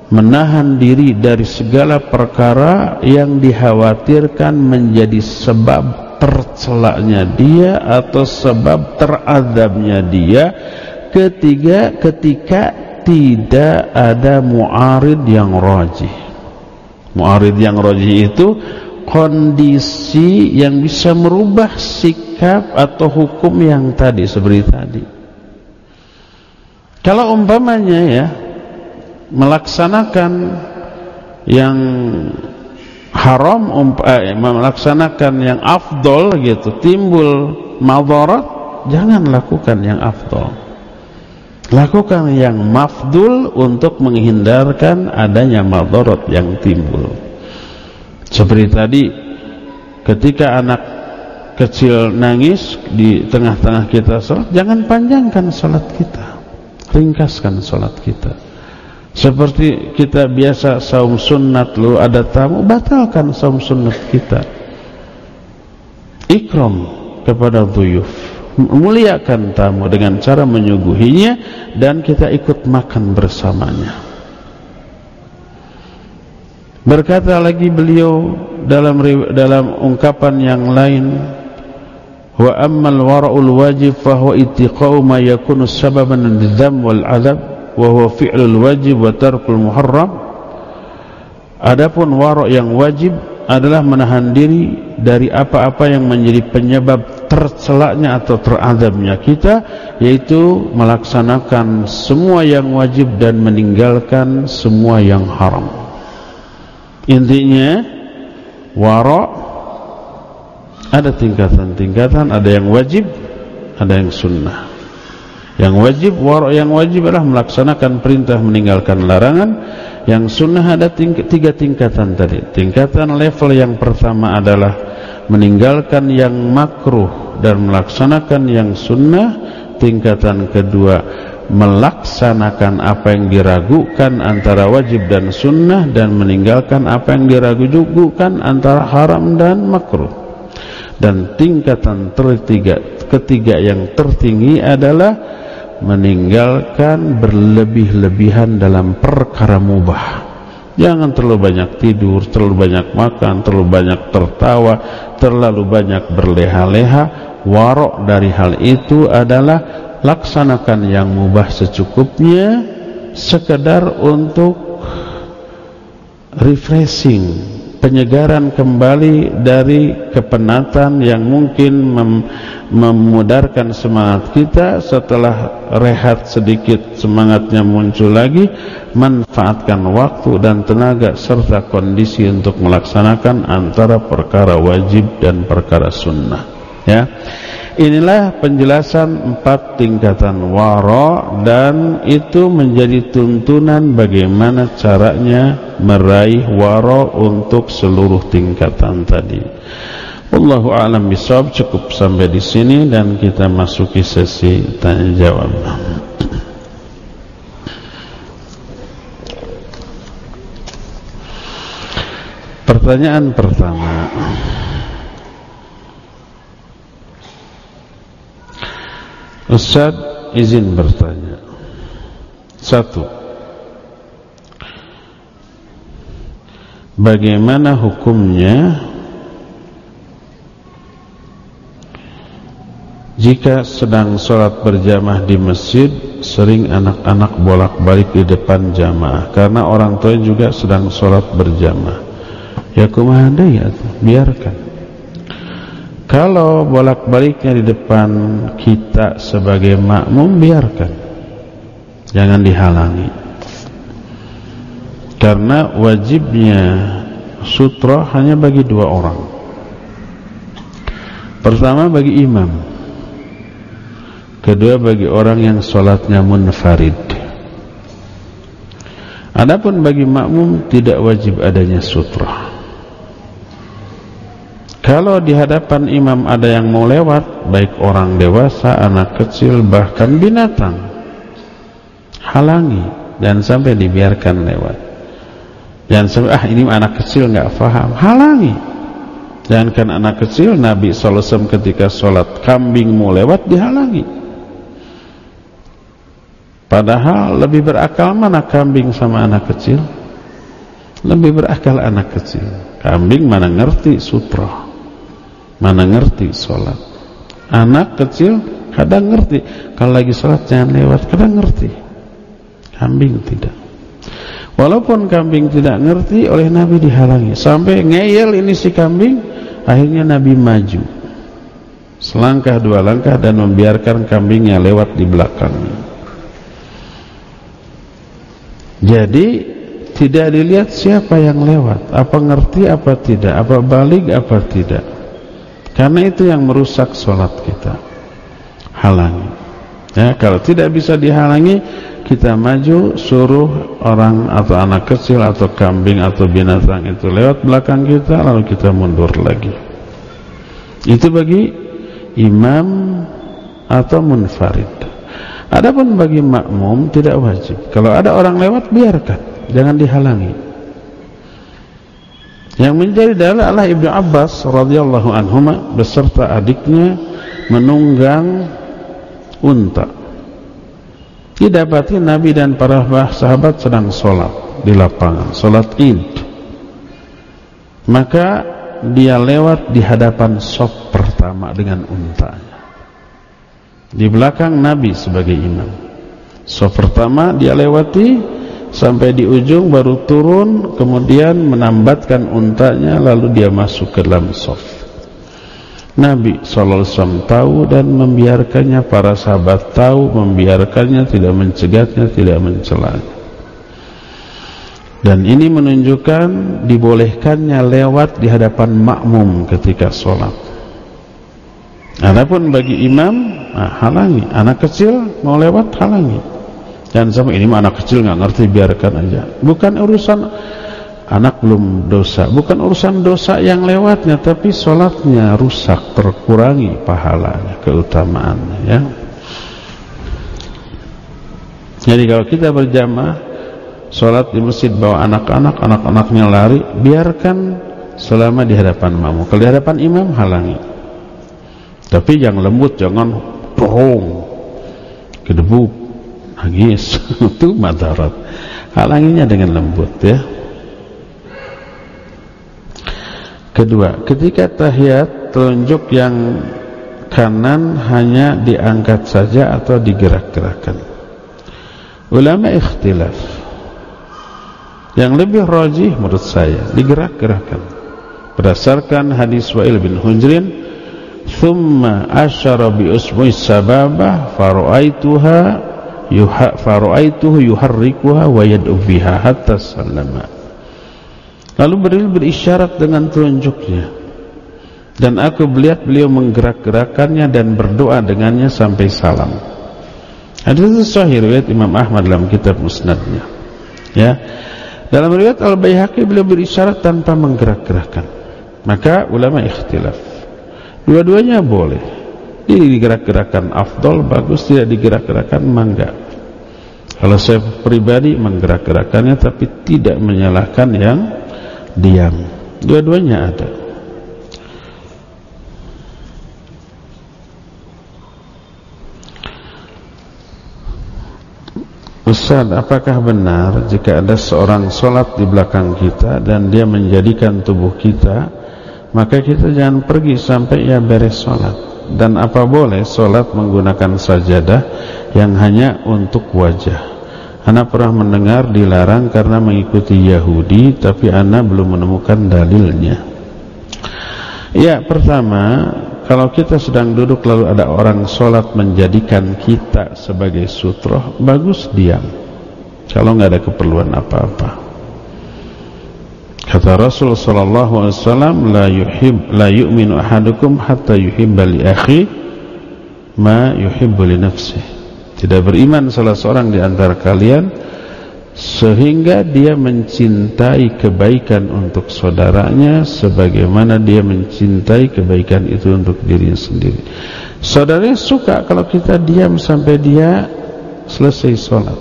menahan diri dari segala perkara yang dikhawatirkan menjadi sebab tercelaknya dia atau sebab teradabnya dia. Ketiga ketika tidak ada muarid yang rajih. Muarid yang rajih itu kondisi yang bisa merubah sikap atau hukum yang tadi seperti tadi. Kalau umpamanya ya melaksanakan yang haram eh, melaksanakan yang afdol gitu timbul madarat jangan lakukan yang afdol. Lakukan yang mafdul untuk menghindarkan adanya madarat yang timbul. Seperti tadi ketika anak kecil nangis di tengah-tengah kita salat jangan panjangkan salat kita ringkaskan salat kita seperti kita biasa saum sunnat lu ada tamu, batalkan saum sunnat kita. Ikram kepada duyuf. memuliakan tamu dengan cara menyuguhinya dan kita ikut makan bersamanya berkata lagi beliau dalam dalam ungkapan yang lain wa ammal wara'ul wajib fahuwa ittiqa'u ma yakunu sababan lidzam wal adab wa fi'lul wajib wa tarkul muharram adapun wara' yang wajib adalah menahan diri dari apa-apa yang menjadi penyebab tercelaknya atau teradabnya kita yaitu melaksanakan semua yang wajib dan meninggalkan semua yang haram. Intinya wara ada tingkatan-tingkatan ada yang wajib ada yang sunnah yang wajib wara yang wajib adalah melaksanakan perintah meninggalkan larangan yang sunnah ada ting tiga tingkatan tadi. Tingkatan level yang pertama adalah meninggalkan yang makruh dan melaksanakan yang sunnah. Tingkatan kedua melaksanakan apa yang diragukan antara wajib dan sunnah dan meninggalkan apa yang diragukan antara haram dan makruh. Dan tingkatan ketiga, ketiga yang tertinggi adalah meninggalkan berlebih-lebihan dalam perkara mubah. Jangan terlalu banyak tidur terlalu banyak makan terlalu banyak tertawa terlalu banyak berleha-leha. Warok dari hal itu adalah laksanakan yang mubah secukupnya sekedar untuk refreshing penyegaran kembali dari kepenatan yang mungkin mem memudarkan semangat kita. Setelah rehat sedikit semangatnya muncul lagi. Manfaatkan waktu dan tenaga serta kondisi untuk melaksanakan antara perkara wajib dan perkara sunnah. Ya. Inilah penjelasan empat tingkatan waro dan itu menjadi tuntunan bagaimana caranya meraih waro untuk seluruh tingkatan tadi. Wallahu a'lam bishawab cukup sampai di sini dan kita masuki sesi tanya jawab. Pertanyaan pertama. Ustaz izin bertanya Satu Bagaimana hukumnya Jika sedang sholat berjamaah di masjid Sering anak-anak bolak-balik di depan jamaah Karena orang tua juga sedang sholat berjamaah Ya kumahanda ya Biarkan kalau bolak-baliknya di depan kita sebagai makmum biarkan. Jangan dihalangi. Karena wajibnya sutra hanya bagi dua orang. Pertama bagi imam. Kedua bagi orang yang sholatnya munfarid. Adapun bagi makmum tidak wajib adanya sutra. Kalau di hadapan imam ada yang mau lewat, baik orang dewasa, anak kecil, bahkan binatang, halangi dan sampai dibiarkan lewat. Jangan sampai ah ini anak kecil nggak faham, halangi. Jangan kan anak kecil Nabi SAW ketika sholat kambing mau lewat dihalangi. Padahal lebih berakal mana kambing sama anak kecil? Lebih berakal anak kecil. Kambing mana ngerti sutra? Mana ngerti sholat? Anak kecil kadang ngerti. Kalau lagi sholat jangan lewat kadang ngerti. Kambing tidak. Walaupun kambing tidak ngerti oleh Nabi dihalangi. Sampai ngeyel ini si kambing akhirnya Nabi maju. Selangkah dua langkah dan membiarkan kambingnya lewat di belakangnya jadi tidak dilihat siapa yang lewat apa ngerti apa tidak apa balik apa tidak karena itu yang merusak sholat kita. Halangi. Ya, kalau tidak bisa dihalangi, kita maju suruh orang atau anak kecil atau kambing atau binatang itu lewat belakang kita lalu kita mundur lagi. Itu bagi imam atau munfarid. Adapun bagi makmum tidak wajib. Kalau ada orang lewat biarkan, jangan dihalangi. Yang menjadi dalil adalah Ibnu Abbas radhiyallahu anhu beserta adiknya menunggang unta. Didapati Nabi dan para sahabat sedang sholat di lapangan, sholat id. Maka dia lewat di hadapan sop pertama dengan untanya. Di belakang Nabi sebagai imam. Sop pertama dia lewati sampai di ujung baru turun kemudian menambatkan untanya lalu dia masuk ke dalam sof. Nabi SAW tahu dan membiarkannya para sahabat tahu membiarkannya tidak mencegatnya tidak mencelanya. Dan ini menunjukkan dibolehkannya lewat di hadapan makmum ketika sholat adapun bagi imam nah, halangi anak kecil mau lewat halangi dan sama ini anak kecil nggak ngerti biarkan aja. Bukan urusan anak belum dosa, bukan urusan dosa yang lewatnya, tapi sholatnya rusak, terkurangi pahalanya, keutamaannya. Ya. Jadi kalau kita berjamaah sholat di masjid bawa anak-anak, anak-anaknya lari, biarkan selama di hadapan makmum. Kalau di hadapan imam halangi. Tapi yang lembut, jangan dorong, kedebu nangis. Itu madarat. Halanginya dengan lembut ya. Kedua ketika tahiyat telunjuk yang kanan hanya diangkat saja atau digerak-gerakkan ulama ikhtilaf. Yang lebih rajih menurut saya digerak-gerakkan berdasarkan hadis Wa'il bin Hujrin thumma asyara bi usbu'i sababah faru'aituha yuha faru'aituhu yuharrikuha wa yad'u biha hatta sallama. Lalu beliau berisyarat dengan telunjuknya. Dan aku melihat beliau menggerak-gerakannya dan berdoa dengannya sampai salam. Hadis itu sahih riwayat Imam Ahmad dalam kitab musnadnya. Ya. Dalam riwayat Al-Baihaqi beliau berisyarat tanpa menggerak-gerakkan maka ulama ikhtilaf dua-duanya boleh. Digerak-gerakan afdol bagus tidak digerak-gerakan mangga. Kalau saya pribadi menggerak-gerakannya tapi tidak menyalahkan yang diam. Dua-duanya ada. Ustaz, apakah benar jika ada seorang sholat di belakang kita dan dia menjadikan tubuh kita, maka kita jangan pergi sampai ia beres sholat? dan apa boleh solat menggunakan sajadah yang hanya untuk wajah? Anak pernah mendengar dilarang karena mengikuti Yahudi tapi anak belum menemukan dalilnya. Ya pertama kalau kita sedang duduk lalu ada orang solat menjadikan kita sebagai sutroh bagus diam. Kalau nggak ada keperluan apa-apa Kata Rasul sallallahu alaihi wasallam la yuhib la yu'minu ahadukum hatta yuhibba li akhi ma yuhibbu li nafsihi. Tidak beriman salah seorang di antara kalian sehingga dia mencintai kebaikan untuk saudaranya sebagaimana dia mencintai kebaikan itu untuk dirinya sendiri. Saudaranya suka kalau kita diam sampai dia selesai sholat.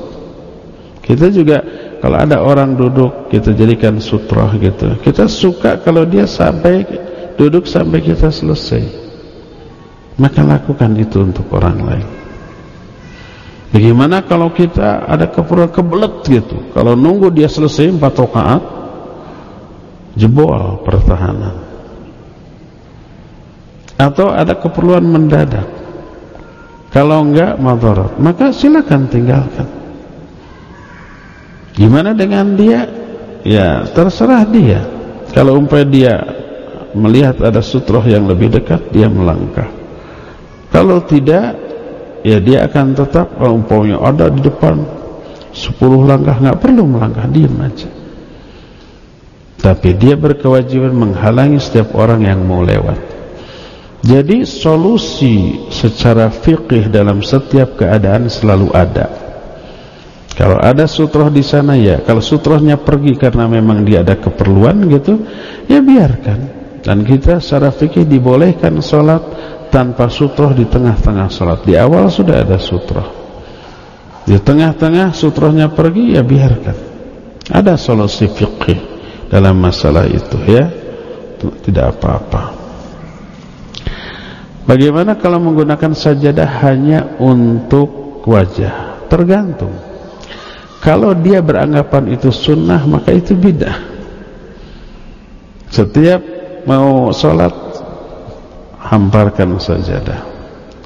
Kita juga kalau ada orang duduk kita jadikan sutroh gitu. Kita suka kalau dia sampai duduk sampai kita selesai. Maka lakukan itu untuk orang lain. Bagaimana kalau kita ada keperluan kebelet gitu? Kalau nunggu dia selesai empat rakaat jebol pertahanan. Atau ada keperluan mendadak. Kalau enggak madarat. Maka silakan tinggalkan Gimana dengan dia? Ya, terserah dia. Kalau umpamanya dia melihat ada sutroh yang lebih dekat, dia melangkah. Kalau tidak, ya dia akan tetap kalau umpamanya ada di depan 10 langkah nggak perlu melangkah, diam aja. Tapi dia berkewajiban menghalangi setiap orang yang mau lewat. Jadi solusi secara fikih dalam setiap keadaan selalu ada. Kalau ada sutroh di sana ya, kalau sutrohnya pergi karena memang dia ada keperluan gitu, ya biarkan. Dan kita secara fikih dibolehkan sholat tanpa sutroh di tengah-tengah sholat. Di awal sudah ada sutroh. Di tengah-tengah sutrohnya pergi, ya biarkan. Ada solusi fikih. dalam masalah itu ya tidak apa-apa bagaimana kalau menggunakan sajadah hanya untuk wajah tergantung kalau dia beranggapan itu sunnah maka itu bidah. Setiap mau sholat hamparkan sajadah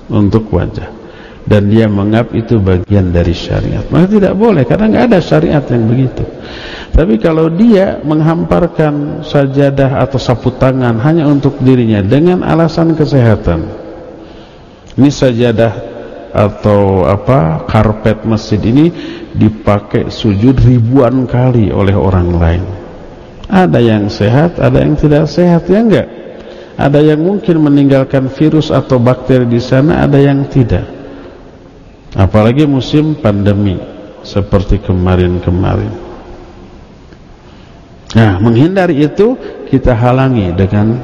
untuk wajah. Dan dia menganggap itu bagian dari syariat. Maka tidak boleh karena nggak ada syariat yang begitu. Tapi kalau dia menghamparkan sajadah atau sapu tangan hanya untuk dirinya dengan alasan kesehatan. Ini sajadah atau apa karpet masjid ini dipakai sujud ribuan kali oleh orang lain. Ada yang sehat, ada yang tidak sehat ya enggak? Ada yang mungkin meninggalkan virus atau bakteri di sana, ada yang tidak. Apalagi musim pandemi seperti kemarin-kemarin. Nah, menghindari itu kita halangi dengan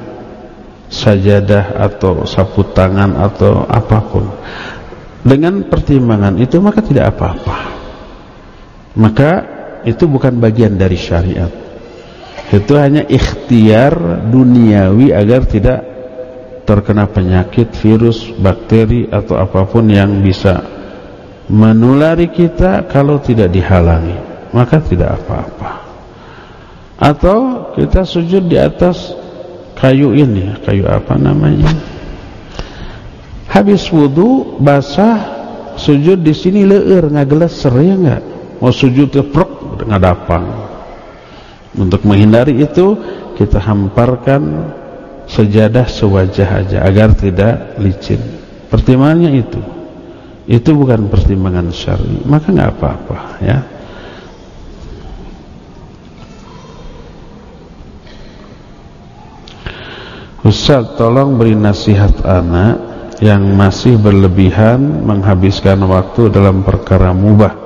sajadah atau sapu tangan atau apa pun. Dengan pertimbangan itu maka tidak apa-apa. Maka itu bukan bagian dari syariat. Itu hanya ikhtiar duniawi agar tidak terkena penyakit, virus, bakteri atau apa pun yang bisa menulari kita kalau tidak dihalangi. Maka tidak apa-apa atau kita sujud di atas kayu ini kayu apa namanya habis wudhu basah sujud di sini leer ngageleser ya enggak? Mau sujud ke prok ngadapang untuk menghindari itu kita hamparkan sejadah sewajah aja agar tidak licin. Pertimbangannya itu. Itu bukan pertimbangan syar'i. Maka nggak apa-apa ya. Ustaz tolong beri nasihat anak yang masih berlebihan menghabiskan waktu dalam perkara mubah.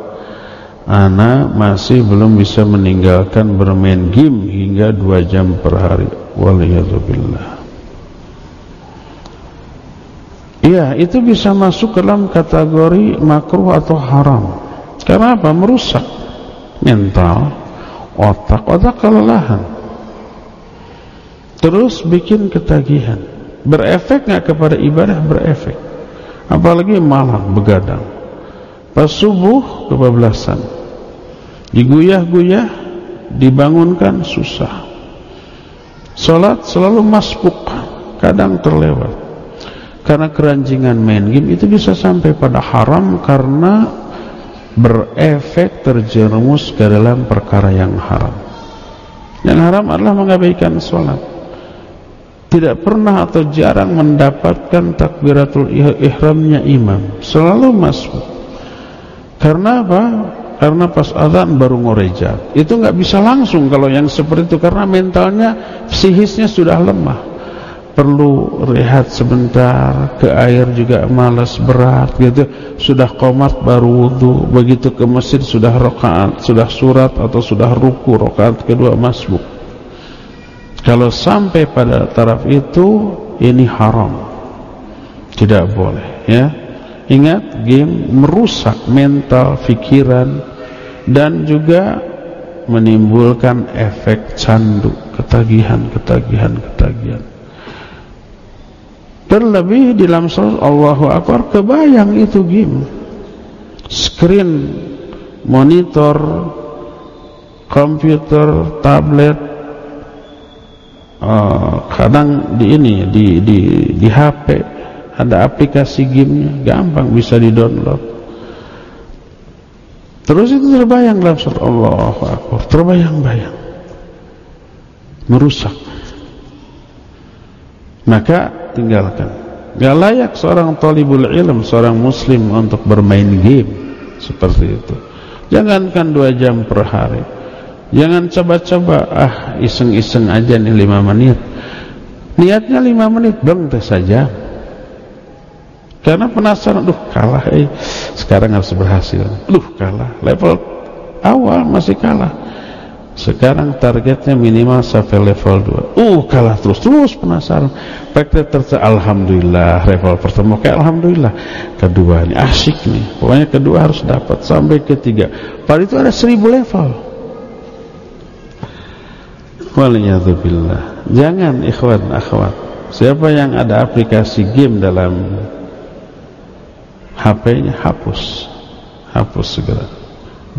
Anak masih belum bisa meninggalkan bermain game hingga dua jam per hari. Waliyadzubillah. Iya, itu bisa masuk dalam kategori makruh atau haram. Karena apa? Merusak mental, otak, otak kelelahan. Terus bikin ketagihan berefek nggak kepada ibadah? Berefek. Apalagi malam begadang. Pas subuh kebablasan. Diguyah-guyah dibangunkan susah. Sholat selalu masbuk kadang terlewat. Karena keranjingan main game itu bisa sampai pada haram karena berefek terjerumus ke dalam perkara yang haram. Yang haram adalah mengabaikan sholat tidak pernah atau jarang mendapatkan takbiratul ihramnya imam. Selalu masuk karena apa? karena pas azan baru ngorejat itu nggak bisa langsung kalau yang seperti itu karena mentalnya psikisnya sudah lemah. Perlu rehat sebentar ke air juga malas berat gitu. Sudah komat baru wudhu begitu ke masjid sudah rokaat sudah surat atau sudah ruku rokaat kedua masbuk kalau sampai pada taraf itu ini haram. Tidak boleh ya. Ingat game merusak mental, pikiran dan juga menimbulkan efek candu, ketagihan, ketagihan, ketagihan. Terlebih di dalam surat Allahu Akbar kebayang itu game. Screen, monitor, komputer, tablet uh, kadang di ini di di di HP ada aplikasi gamenya gampang bisa di download terus itu terbayang dalam surat Allah. Akbar terbayang-bayang. Merusak. Maka tinggalkan. Gak layak seorang talibul ilm seorang muslim untuk bermain game seperti itu. Jangankan dua jam per hari Jangan coba-coba. Ah iseng-iseng aja nih lima menit. Niatnya lima menit dong teh saja. Karena penasaran, duh kalah eh. Sekarang harus berhasil. Duh kalah, level awal masih kalah. Sekarang targetnya minimal sampai level 2 Uh kalah terus Terus penasaran. Praktek terus Alhamdulillah. Level pertama kayak Alhamdulillah. Kedua ini asik nih. Pokoknya kedua harus dapat Sampai ketiga. Padahal itu ada seribu level Waliyadzubillah. Jangan ikhwan akhwat. Siapa yang ada aplikasi game dalam HP-nya hapus. Hapus segera.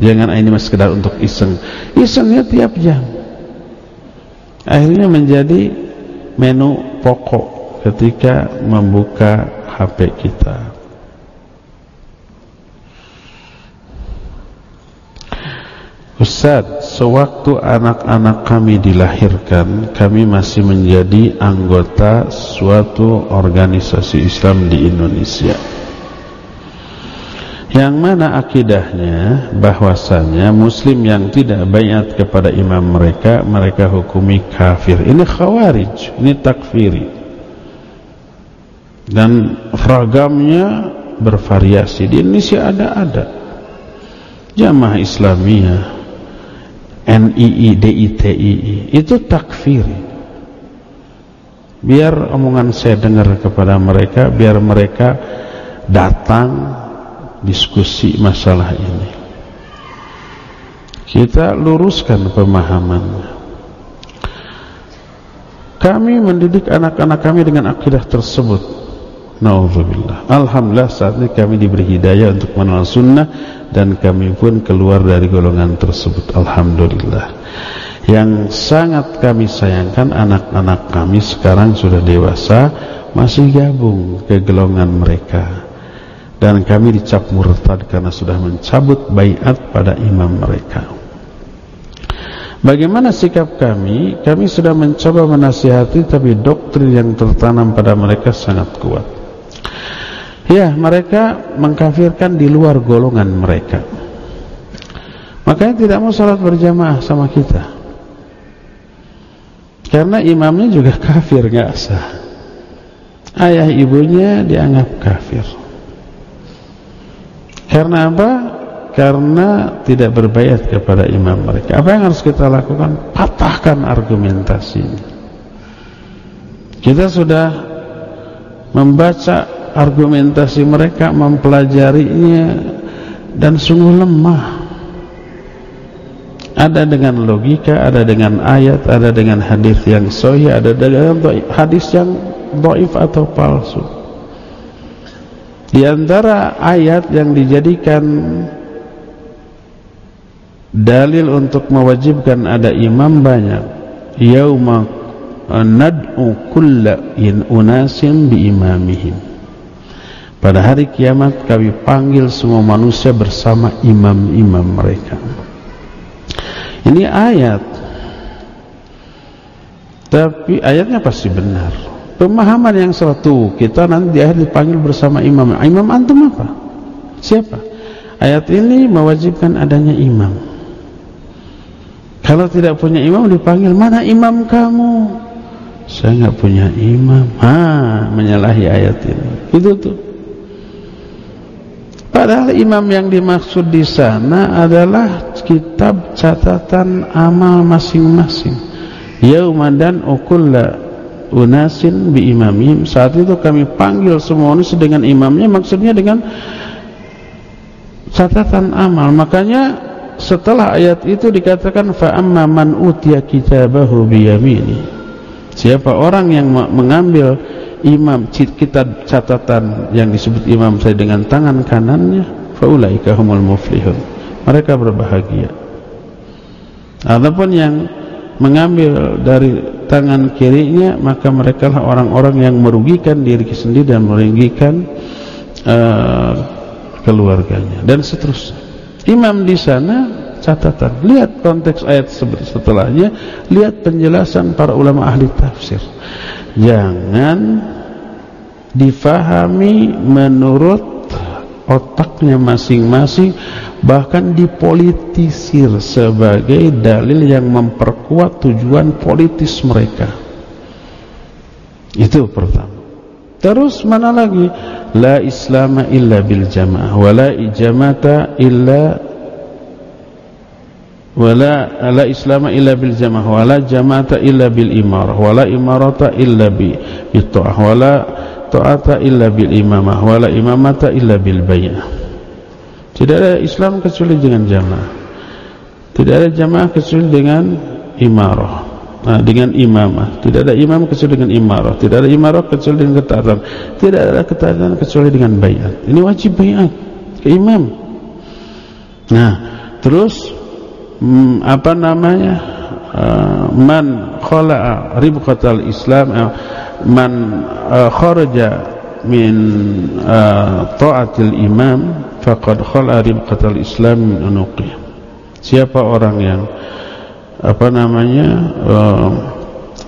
Jangan ini mas sekedar untuk iseng. Isengnya tiap jam. Akhirnya menjadi menu pokok ketika membuka HP kita. Ustaz, sewaktu anak-anak kami dilahirkan, kami masih menjadi anggota suatu organisasi Islam di Indonesia. Yang mana akidahnya bahwasanya muslim yang tidak bayat kepada imam mereka, mereka hukumi kafir. Ini khawarij, ini takfiri. Dan ragamnya bervariasi. Di Indonesia ada-ada. Jamaah Islamiyah NII DITII itu takfir. Biar omongan saya dengar kepada mereka biar mereka datang diskusi masalah ini. Kita luruskan pemahamannya kami mendidik anak-anak kami dengan akidah tersebut. Nauzubillah. Alhamdulillah saat ini kami diberi hidayah untuk mengenal sunnah dan kami pun keluar dari golongan tersebut. Alhamdulillah. Yang sangat kami sayangkan anak-anak kami sekarang sudah dewasa masih gabung ke golongan mereka. Dan kami dicap murtad karena sudah mencabut bayat pada imam mereka. Bagaimana sikap kami? Kami sudah mencoba menasihati tapi doktrin yang tertanam pada mereka sangat kuat. Ya, mereka mengkafirkan di luar golongan mereka. Makanya tidak mau salat berjamaah sama kita. Karena imamnya juga kafir, nggak sah. Ayah ibunya dianggap kafir. Karena apa? Karena tidak berbayat kepada imam mereka. Apa yang harus kita lakukan? Patahkan argumentasinya. Kita sudah membaca argumentasi mereka mempelajarinya dan sungguh lemah. Ada dengan logika ada dengan ayat ada dengan hadis yang sahih ada dengan hadis yang dhaif atau palsu. Di antara ayat yang dijadikan dalil untuk mewajibkan ada imam banyak yauma nad'u kulla in unasin bi imamihim pada hari kiamat kami panggil semua manusia bersama imam-imam mereka. Ini ayat. Tapi ayatnya pasti benar. Pemahaman yang satu kita nanti di akhir dipanggil bersama imam. Imam antum apa? Siapa? Ayat ini mewajibkan adanya imam. Kalau tidak punya imam dipanggil mana imam kamu? Saya nggak punya imam. Ha, menyalahi ayat ini. Itu tuh. Padahal imam yang dimaksud di sana adalah kitab catatan amal masing-masing. Yaumadan ukulla unasin bi imamim. Saat itu kami panggil semua manusia dengan imamnya, maksudnya dengan catatan amal. Makanya setelah ayat itu dikatakan fa amma man utiya kitabahu bi yamini. Siapa orang yang mengambil imam kitab catatan yang disebut imam saya dengan tangan kanannya faulaika humul muflihun. Mereka berbahagia. Adapun yang mengambil dari tangan kirinya maka mereka lah orang-orang yang merugikan diri sendiri dan merugikan uh, keluarganya. Dan seterusnya. Imam di sana catatan. Lihat konteks ayat setelahnya lihat penjelasan para ulama ahli tafsir. Jangan difahami menurut otaknya masing-masing bahkan dipolitisir sebagai dalil yang memperkuat tujuan politis mereka. Itu pertama. Terus mana lagi? La islama illa bil jamaah wala ijamata illa wala la islama illa bil jamaah. Wala jama'ata illa bil imarah. Wala imarata illa bi ta'ah. Wala ta'ata illa bil imamah. Wala imamata illa bil bay'ah. Tidak ada Islam kecuali dengan jamaah. Tidak ada jamaah kecuali dengan imarah. Nah, dengan imamah. Tidak ada imam kecuali dengan imarah. Tidak ada imarah kecuali dengan ketaatan. Tidak ada ketaatan kecuali dengan bayat ini wajib bayat ke imam. Nah terus hmm, apa namanya? Uh, man khala'a ribqatal islam uh, man uh, kharaja min uh, ta'atil imam faqad khala'a ribqatal islam min unuqih. Siapa orang yang apa namanya uh,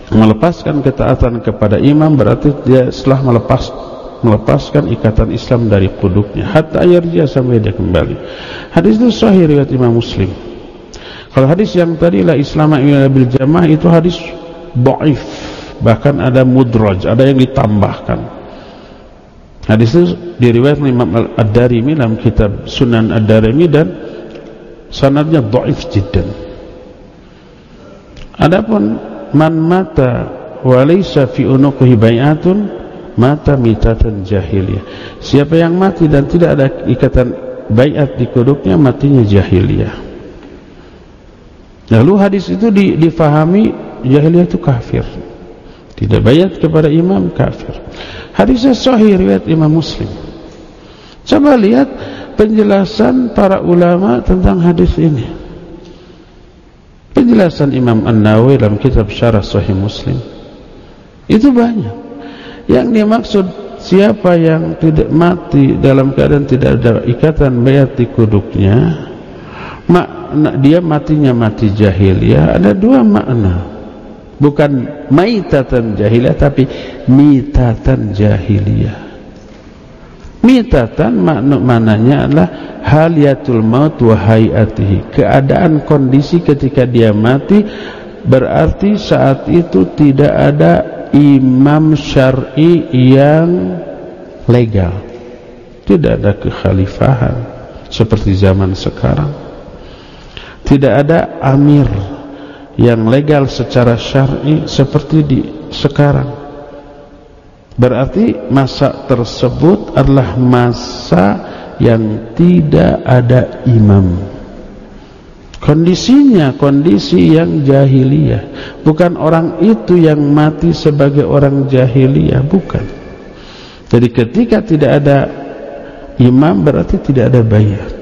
melepaskan ketaatan kepada imam berarti dia setelah melepas melepaskan ikatan Islam dari kuduknya. Hatta yarja sampai dia kembali. Hadis itu sahih riwayat Imam Muslim kalau hadis yang tadi la Islam bil jamaah itu hadis dhaif bahkan ada mudraj ada yang ditambahkan hadis itu diriwayatkan Imam Ad-Darimi dalam kitab Sunan Ad-Darimi dan sanadnya dhaif jiddan Adapun man mata walaysa fi unuqihi bai'atun mata mitatan jahiliyah. Siapa yang mati dan tidak ada ikatan baiat di kuduknya matinya jahiliyah. Lalu hadis itu difahami jahiliyah itu kafir. Tidak bayat kepada imam kafir. Hadisnya sahih riwayat Imam Muslim. Coba lihat penjelasan para ulama tentang hadis ini. Penjelasan Imam An-Nawawi dalam kitab Syarah Sahih Muslim itu banyak. Yang dimaksud siapa yang tidak mati dalam keadaan tidak ada ikatan bayat di kuduknya, makna dia matinya mati jahiliyah ada dua makna. Bukan maitatan jahiliyah tapi mitatan jahiliyah. Mitatan makna mananya adalah haliyatul maut wa hayatihi. Keadaan kondisi ketika dia mati berarti saat itu tidak ada imam syar'i yang legal. Tidak ada kekhalifahan seperti zaman sekarang. Tidak ada amir yang legal secara syar'i seperti di sekarang. Berarti masa tersebut adalah masa yang tidak ada imam. Kondisinya kondisi yang jahiliyah. Bukan orang itu yang mati sebagai orang jahiliyah, bukan. Jadi ketika tidak ada imam berarti tidak ada bayat.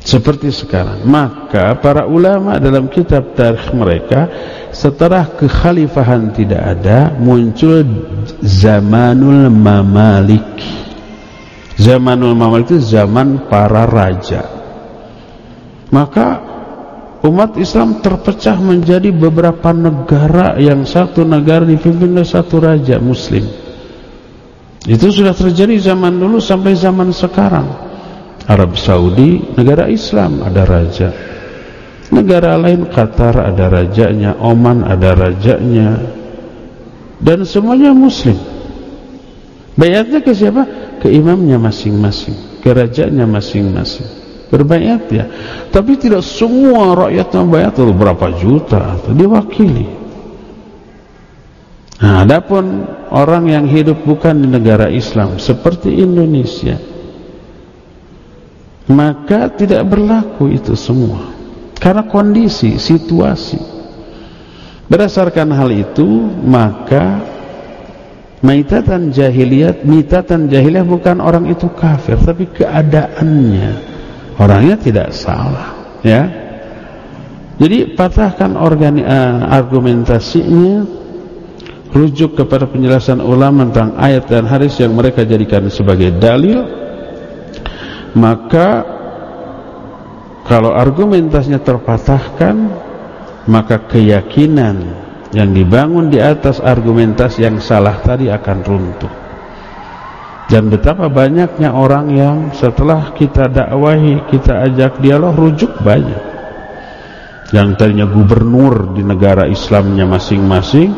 Seperti sekarang. Maka para ulama dalam kitab tarikh mereka setelah kekhalifahan tidak ada muncul zamanul mamalik. Zamanul mamalik itu zaman para raja. Maka umat Islam terpecah menjadi beberapa negara yang satu negara dipimpin oleh satu raja muslim. Itu sudah terjadi zaman dulu sampai zaman sekarang Arab Saudi negara Islam ada raja Negara lain Qatar ada rajanya, Oman ada rajanya. Dan semuanya muslim. Bayatnya ke siapa? Ke imamnya masing-masing, ke rajanya masing-masing. Berbayat ya. Tapi tidak semua rakyatnya bayat berapa juta, diwakili. Nah, adapun orang yang hidup bukan di negara Islam seperti Indonesia, maka tidak berlaku itu semua karena kondisi, situasi. Berdasarkan hal itu, maka maitatan jahiliyat, mitatan jahiliyah bukan orang itu kafir, tapi keadaannya. Orangnya tidak salah, ya. Jadi patahkan organi, uh, argumentasinya, rujuk kepada penjelasan ulama tentang ayat dan hadis yang mereka jadikan sebagai dalil, maka kalau argumentasinya terpatahkan maka keyakinan yang dibangun di atas argumentasi yang salah tadi akan runtuh. Dan betapa banyaknya orang yang setelah kita dakwahi kita ajak dialog rujuk banyak. Yang tadinya gubernur di negara Islamnya masing-masing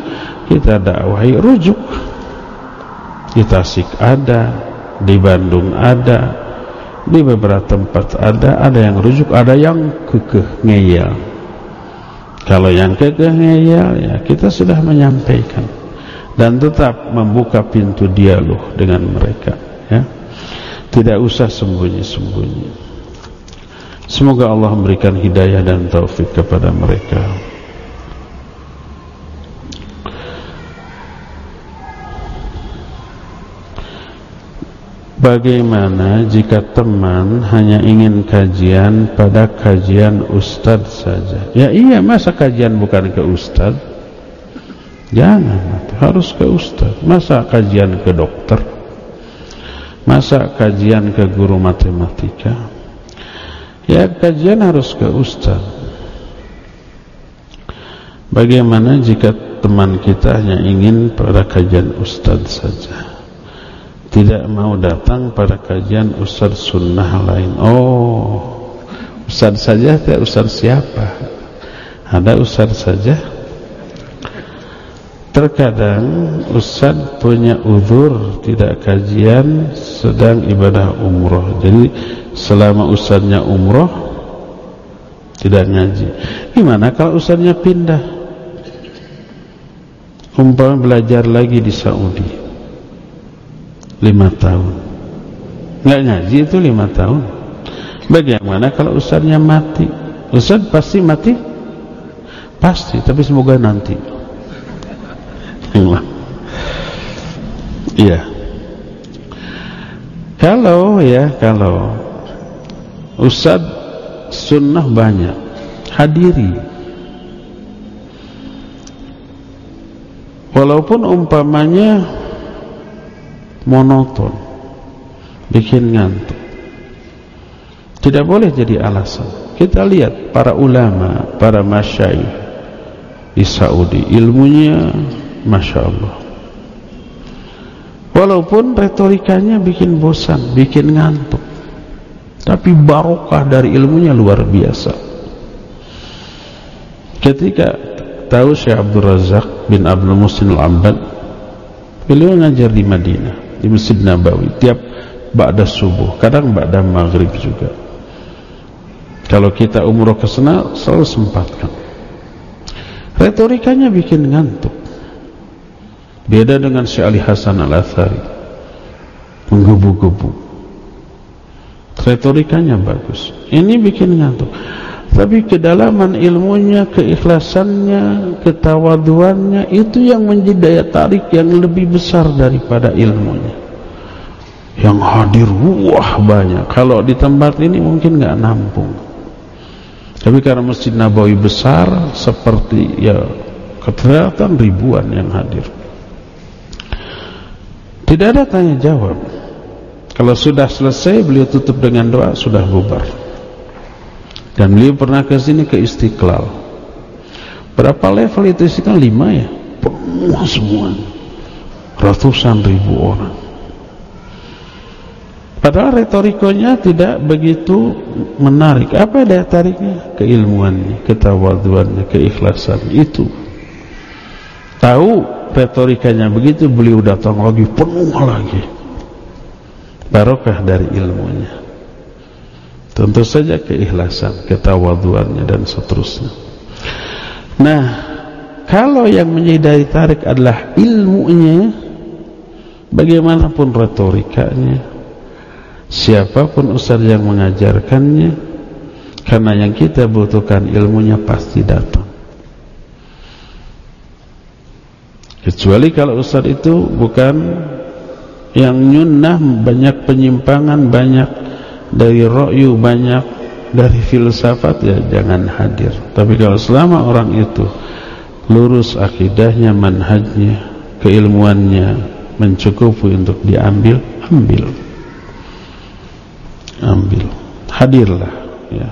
kita dakwahi rujuk. Di Tasik ada di Bandung ada di beberapa tempat ada ada yang rujuk ada yang kekeh ngeyel. Kalau yang kekeh ngeyel ya kita sudah menyampaikan. Dan tetap membuka pintu dialog dengan mereka ya. Tidak usah sembunyi-sembunyi. Semoga Allah memberikan hidayah dan taufik kepada mereka Bagaimana jika teman hanya ingin kajian pada kajian ustadz saja? Ya iya, masa kajian bukan ke ustadz? Jangan, harus ke ustadz. Masa kajian ke dokter? Masa kajian ke guru matematika? Ya kajian harus ke ustadz. Bagaimana jika teman kita hanya ingin pada kajian ustadz saja? Tidak mau datang pada kajian ustaz sunnah lain. Oh ustaz saja tidak ustaz siapa? Ada ustaz saja. Terkadang ustaz punya uzur tidak kajian sedang ibadah umroh. Jadi selama ustaznya umroh tidak ngaji. Gimana kalau ustaznya pindah? Umpama belajar lagi di Saudi lima tahun. Nggak ngaji itu lima tahun. Bagaimana kalau ustadznya mati? Ustadz pasti mati? Pasti tapi semoga nanti. Iya. Kalau ya kalau ustadz sunnah banyak hadiri. Walaupun umpamanya monoton bikin ngantuk. Tidak boleh jadi alasan. Kita lihat para ulama para masyaih di Saudi ilmunya Masya Allah. Walaupun retorikanya bikin bosan bikin ngantuk tapi barokah dari ilmunya luar biasa. Ketika tahu Syekh Abdul Razak bin Abdul Muslim Al-Ambad beliau ngajar di Madinah di Masjid Nabawi. Tiap ba'da subuh kadang ba'da maghrib juga. Kalau kita umroh ke sana selalu sempatkan. Retorikanya bikin ngantuk. Beda dengan Syekh Ali Hasan Al-Athari. Menggebu-gebu. Retorikanya bagus. Ini bikin ngantuk tapi kedalaman ilmunya, keikhlasannya, ketawaduannya itu yang menjadi daya tarik yang lebih besar daripada ilmunya. Yang hadir wah banyak. Kalau di tempat ini mungkin nggak nampung. Tapi karena Masjid Nabawi besar seperti ya kelihatan ribuan yang hadir. Tidak ada tanya jawab. Kalau sudah selesai beliau tutup dengan doa sudah bubar. Dan beliau pernah ke sini ke Istiqlal. Berapa level itu Istiqlal? Lima ya? Penuh semua. Ratusan ribu orang. Padahal retorikonya tidak begitu menarik. Apa daya tariknya? Keilmuannya, ketawaduannya, keikhlasan itu. Tahu retorikanya begitu, beliau datang lagi penuh lagi. Barokah dari ilmunya. Tentu saja keikhlasan, ketawaduannya dan seterusnya. Nah, kalau yang menjadi tarik adalah ilmunya, bagaimanapun retorikanya, siapa pun ustaz yang mengajarkannya, karena yang kita butuhkan ilmunya pasti datang. Kecuali kalau ustaz itu bukan yang nyunnah banyak penyimpangan, banyak dari ro'yu banyak dari filsafat ya jangan hadir. Tapi kalau selama orang itu lurus akidahnya manhajnya keilmuannya mencukupi untuk diambil ambil. Ambil. Hadirlah ya.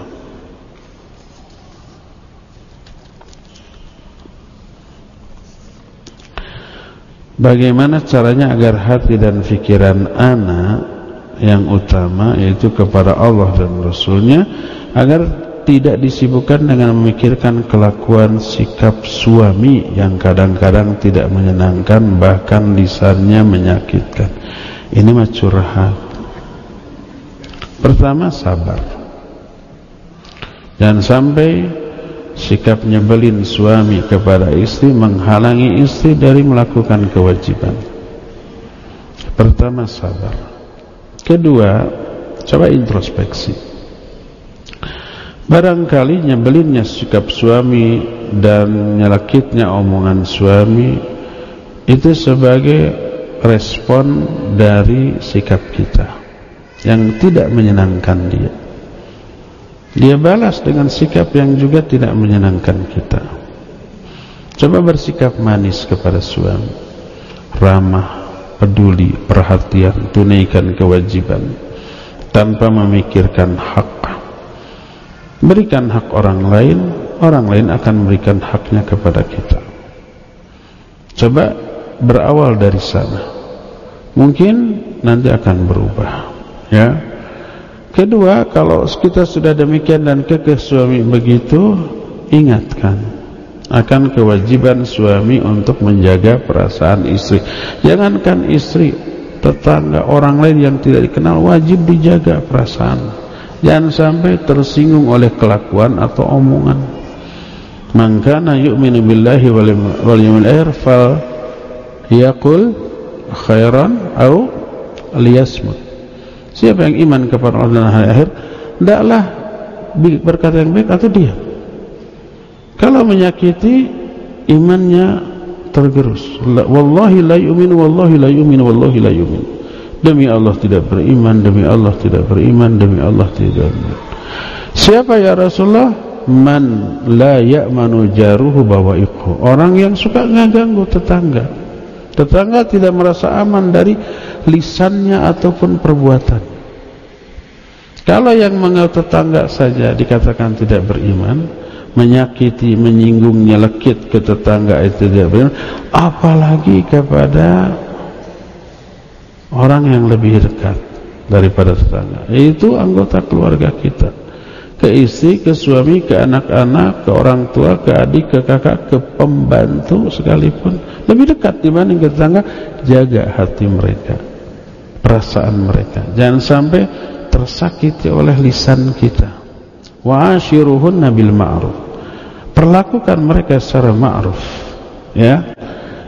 Bagaimana caranya agar hati dan pikiran anak yang utama yaitu kepada Allah dan Rasulnya agar tidak disibukkan dengan memikirkan kelakuan sikap suami yang kadang-kadang tidak menyenangkan bahkan lisannya menyakitkan. Ini mah curhat. Pertama sabar. Dan sampai sikap nyebelin suami kepada istri menghalangi istri dari melakukan kewajiban. Pertama sabar Kedua, coba introspeksi. Barangkali nyebelinnya sikap suami dan nyelakitnya omongan suami itu sebagai respon dari sikap kita. yang tidak menyenangkan dia dia balas dengan sikap yang juga tidak menyenangkan kita coba bersikap manis kepada suami ramah peduli perhatian tunaikan kewajiban tanpa memikirkan hak. Berikan hak orang lain orang lain akan memberikan haknya kepada kita. Coba berawal dari sana. Mungkin nanti akan berubah ya. Kedua kalau kita sudah demikian dan kekeh suami begitu ingatkan akan kewajiban suami untuk menjaga perasaan istri. Jangankan istri tetangga orang lain yang tidak dikenal wajib dijaga perasaan. Jangan sampai tersinggung oleh kelakuan atau omongan. Man kana yu'minu billahi wal yawmil akhir fal yaqul khairan au liyasmut. Siapa yang iman kepada Allah dan hari akhir hendaklah berkata yang baik atau diam kalau menyakiti imannya tergerus. Wallahi la yu'min wallahi la yu'min wallahi la yu'min demi Allah tidak beriman demi Allah tidak beriman demi Allah tidak beriman. Siapa ya Rasulullah? Man la ya'manu jaruhu bawa'iqhu. Orang yang suka ngaganggu tetangga. Tetangga tidak merasa aman dari lisannya ataupun perbuatan. Kalau yang mengaku tetangga saja dikatakan tidak beriman, menyakiti, menyinggung, nyelekit ke tetangga itu tidak beriman, apalagi kepada orang yang lebih dekat daripada tetangga. Itu anggota keluarga kita. Ke istri, ke suami, ke anak-anak, ke orang tua, ke adik, ke kakak, ke pembantu sekalipun. Lebih dekat dibanding ke tetangga jaga hati mereka perasaan mereka. Jangan sampai tersakiti oleh lisan kita wa bil ma'ruf. Perlakukan mereka secara ma'ruf ya.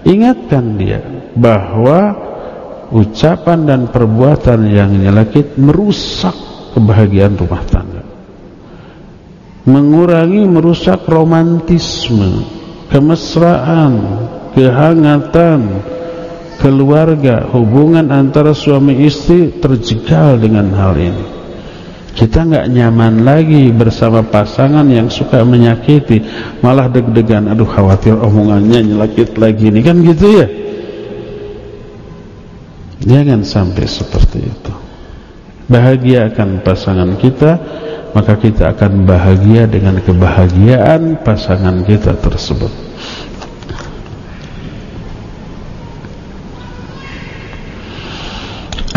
Ingatkan dia bahwa ucapan dan perbuatan yang nyelakit merusak kebahagiaan rumah tangga. Mengurangi merusak romantisme kemesraan kehangatan keluarga hubungan antara suami istri terjegal dengan hal ini kita nggak nyaman lagi bersama pasangan yang suka menyakiti malah deg-degan. Aduh khawatir omongannya nyelakit lagi ini kan gitu ya? Jangan sampai seperti itu. Bahagiakan pasangan kita maka kita akan bahagia dengan kebahagiaan pasangan kita tersebut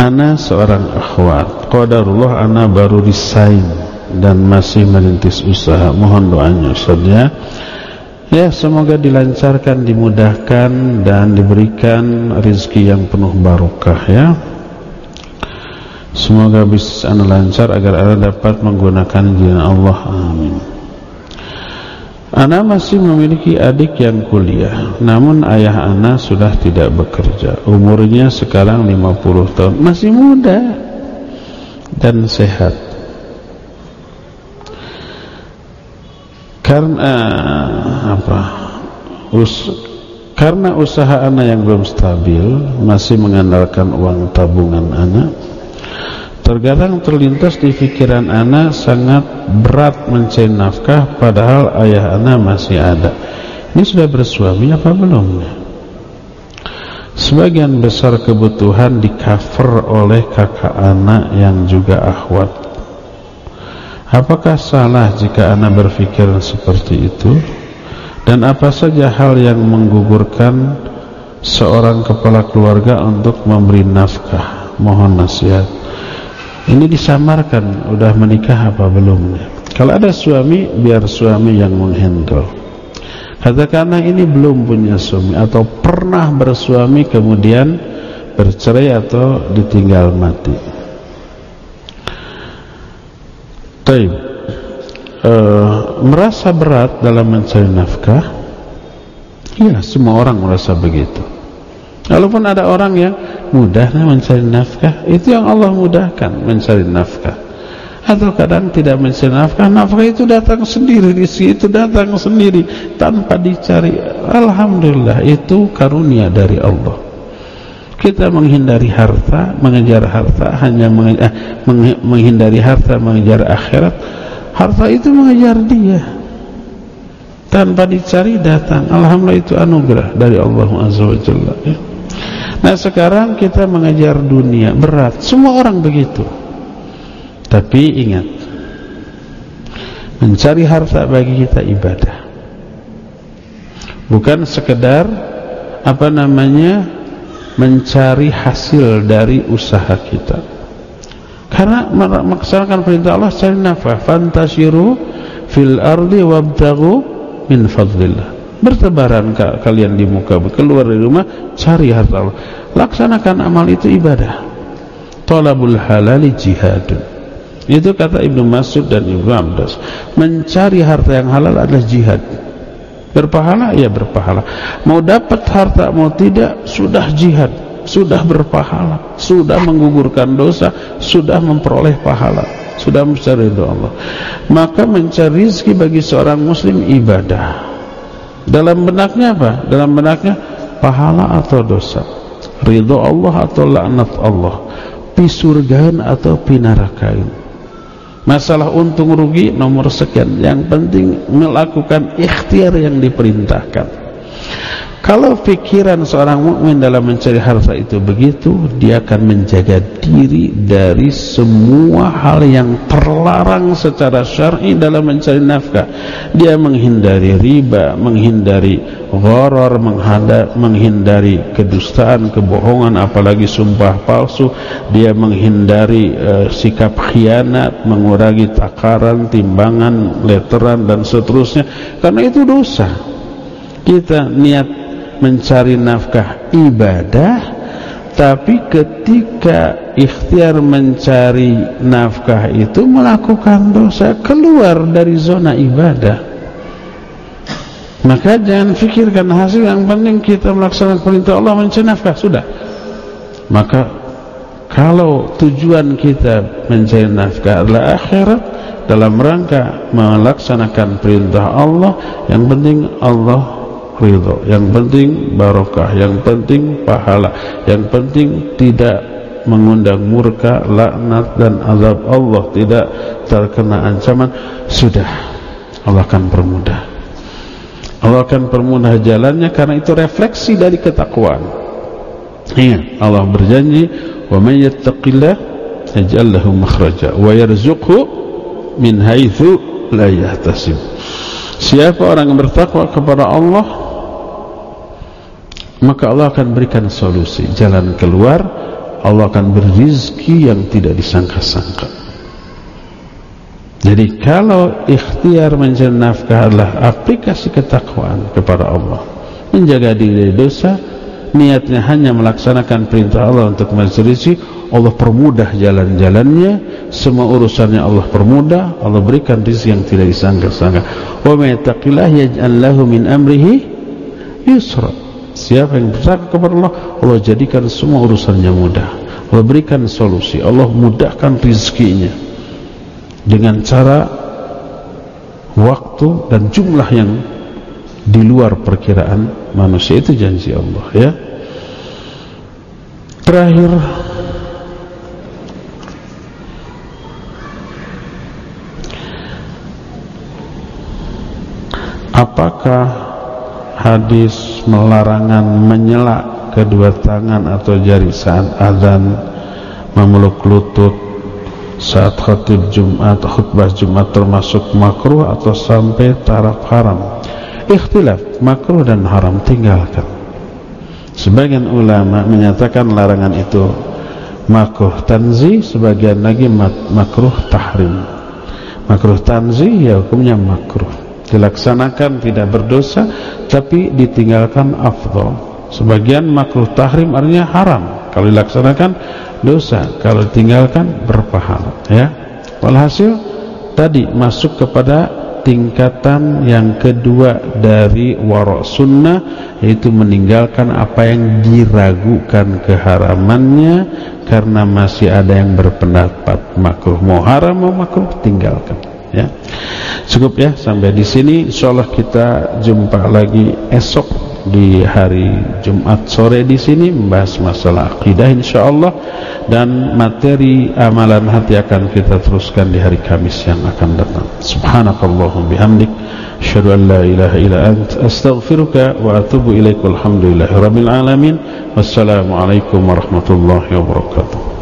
Ana seorang akhwat Qadarullah Ana baru resign Dan masih merintis usaha Mohon doanya Ustaz ya semoga dilancarkan Dimudahkan dan diberikan Rizki yang penuh barokah ya Semoga bisnis anda lancar agar anda dapat menggunakan izin Allah. Amin. Ana masih memiliki adik yang kuliah, namun ayah Ana sudah tidak bekerja. Umurnya sekarang 50 tahun, masih muda dan sehat. Karena apa? Us karena usaha Ana yang belum stabil, masih mengandalkan uang tabungan Ana Terkadang terlintas di pikiran ana sangat berat mencari nafkah padahal ayah ana masih ada. Ini sudah bersuami apa belum? Sebagian besar kebutuhan di cover oleh kakak anak yang juga akhwat. Apakah salah jika anak berpikir seperti itu? Dan apa saja hal yang menggugurkan seorang kepala keluarga untuk memberi nafkah? Mohon nasihat ini disamarkan udah menikah apa belum? Kalau ada suami biar suami yang menghandle. Katakanlah ini belum punya suami atau pernah bersuami kemudian bercerai atau ditinggal mati. Taib. E, merasa berat dalam mencari nafkah? Ya semua orang merasa begitu walaupun ada orang yang mudahnya mencari nafkah itu yang Allah mudahkan mencari nafkah. Atau kadang tidak mencari nafkah nafkah itu datang sendiri rezeki itu datang sendiri tanpa dicari. Alhamdulillah itu karunia dari Allah. Kita menghindari harta mengejar harta hanya eh, menghindari harta mengejar akhirat. Harta itu mengejar dia. Tanpa dicari datang. Alhamdulillah itu anugerah dari Allah Azza wa Jalla ya. Nah sekarang kita mengejar dunia berat. Semua orang begitu. Tapi ingat mencari harta bagi kita ibadah. Bukan sekedar apa namanya mencari hasil dari usaha kita. Karena melaksanakan perintah Allah cari nafkah. Fantasyiru fil ardi wabtagu min fadlillah bertebaran kalian di muka keluar dari rumah cari harta Allah. Laksanakan amal itu ibadah. Talabul halali jihadun. Itu kata Ibnu Mas'ud dan Ibnu Abbas mencari harta yang halal adalah jihad. Berpahala ya berpahala. Mau dapat harta mau tidak sudah jihad. Sudah berpahala. Sudah menggugurkan dosa. Sudah memperoleh pahala. Sudah mencari ridho Allah. Maka mencari rezeki bagi seorang muslim ibadah dalam benaknya apa dalam benaknya pahala atau dosa ridho Allah atau laknat Allah pisurgaan atau pinarakain Masalah untung rugi nomor sekian. Yang penting melakukan ikhtiar yang diperintahkan. Kalau pikiran seorang mukmin dalam mencari harta itu begitu, dia akan menjaga diri dari semua hal yang terlarang secara syar'i dalam mencari nafkah. Dia menghindari riba, menghindari gharar, menghindari kedustaan, kebohongan, apalagi sumpah palsu. Dia menghindari uh, sikap khianat, mengurangi takaran, timbangan, leteran dan seterusnya. Karena itu dosa. Kita niat mencari nafkah ibadah tapi ketika ikhtiar mencari nafkah itu melakukan dosa keluar dari zona ibadah. Maka jangan fikirkan hasil yang penting kita melaksanakan perintah Allah mencari nafkah sudah. Maka kalau tujuan kita mencari nafkah adalah akhirat dalam rangka melaksanakan perintah Allah yang penting Allah ridho. Yang penting barokah yang penting pahala yang penting tidak mengundang murka laknat dan azab Allah tidak terkena ancaman sudah. Allah akan permudah. Allah akan permudah jalannya karena itu refleksi dari ketakwaan. Ingat Allah berjanji wa man yattaqillah yaj'al lahu makhraja wa yarzuqhu min haitsu la yahtasib. Siapa orang yang bertakwa kepada Allah maka Allah akan berikan solusi. Jalan keluar Allah akan berizki yang tidak disangka-sangka. Jadi kalau ikhtiar mencari nafkah adalah aplikasi ketakwaan kepada Allah. Menjaga diri dari dosa niatnya hanya melaksanakan perintah Allah untuk mencari Allah permudah jalan-jalannya semua urusannya Allah permudah Allah berikan rezeki yang tidak disangka-sangka. Wa may yaj'al lahu min amrihi yusra Siapa yang bertakwa kepada Allah Allah jadikan semua urusannya mudah. Allah berikan solusi. Allah mudahkan rizkinya Dengan cara Waktu dan jumlah yang Di luar perkiraan manusia. Itu janji Allah ya. Terakhir Apakah hadis melarangan menyela kedua tangan atau jari saat azan memeluk lutut saat khatib Jumat khutbah Jumat termasuk makruh atau sampai taraf haram. Ikhtilaf makruh dan haram tinggalkan. Sebagian ulama menyatakan larangan itu makruh tanzi sebagian lagi makruh tahrim. Makruh tanzi ya hukumnya makruh dilaksanakan tidak berdosa tapi ditinggalkan afdol. Sebagian makruh tahrim artinya haram. Kalau dilaksanakan dosa. Kalau ditinggalkan berpahala ya. Walhasil tadi masuk kepada tingkatan yang kedua dari warok sunnah yaitu meninggalkan apa yang diragukan keharamannya karena masih ada yang berpendapat makruh mau haram mau makruh tinggalkan ya cukup ya sampai di sini insyaallah kita jumpa lagi esok di hari Jumat sore di sini membahas masalah akidah insyaallah dan materi amalan hati akan kita teruskan di hari Kamis yang akan datang. Subhanakallahum bihamdik asyhadu an la ilaha illa ant astaghfiruka wa atubu ilaik. Alhamdulillahirabbil alamin. Wassalamualaikum warahmatullahi wabarakatuh.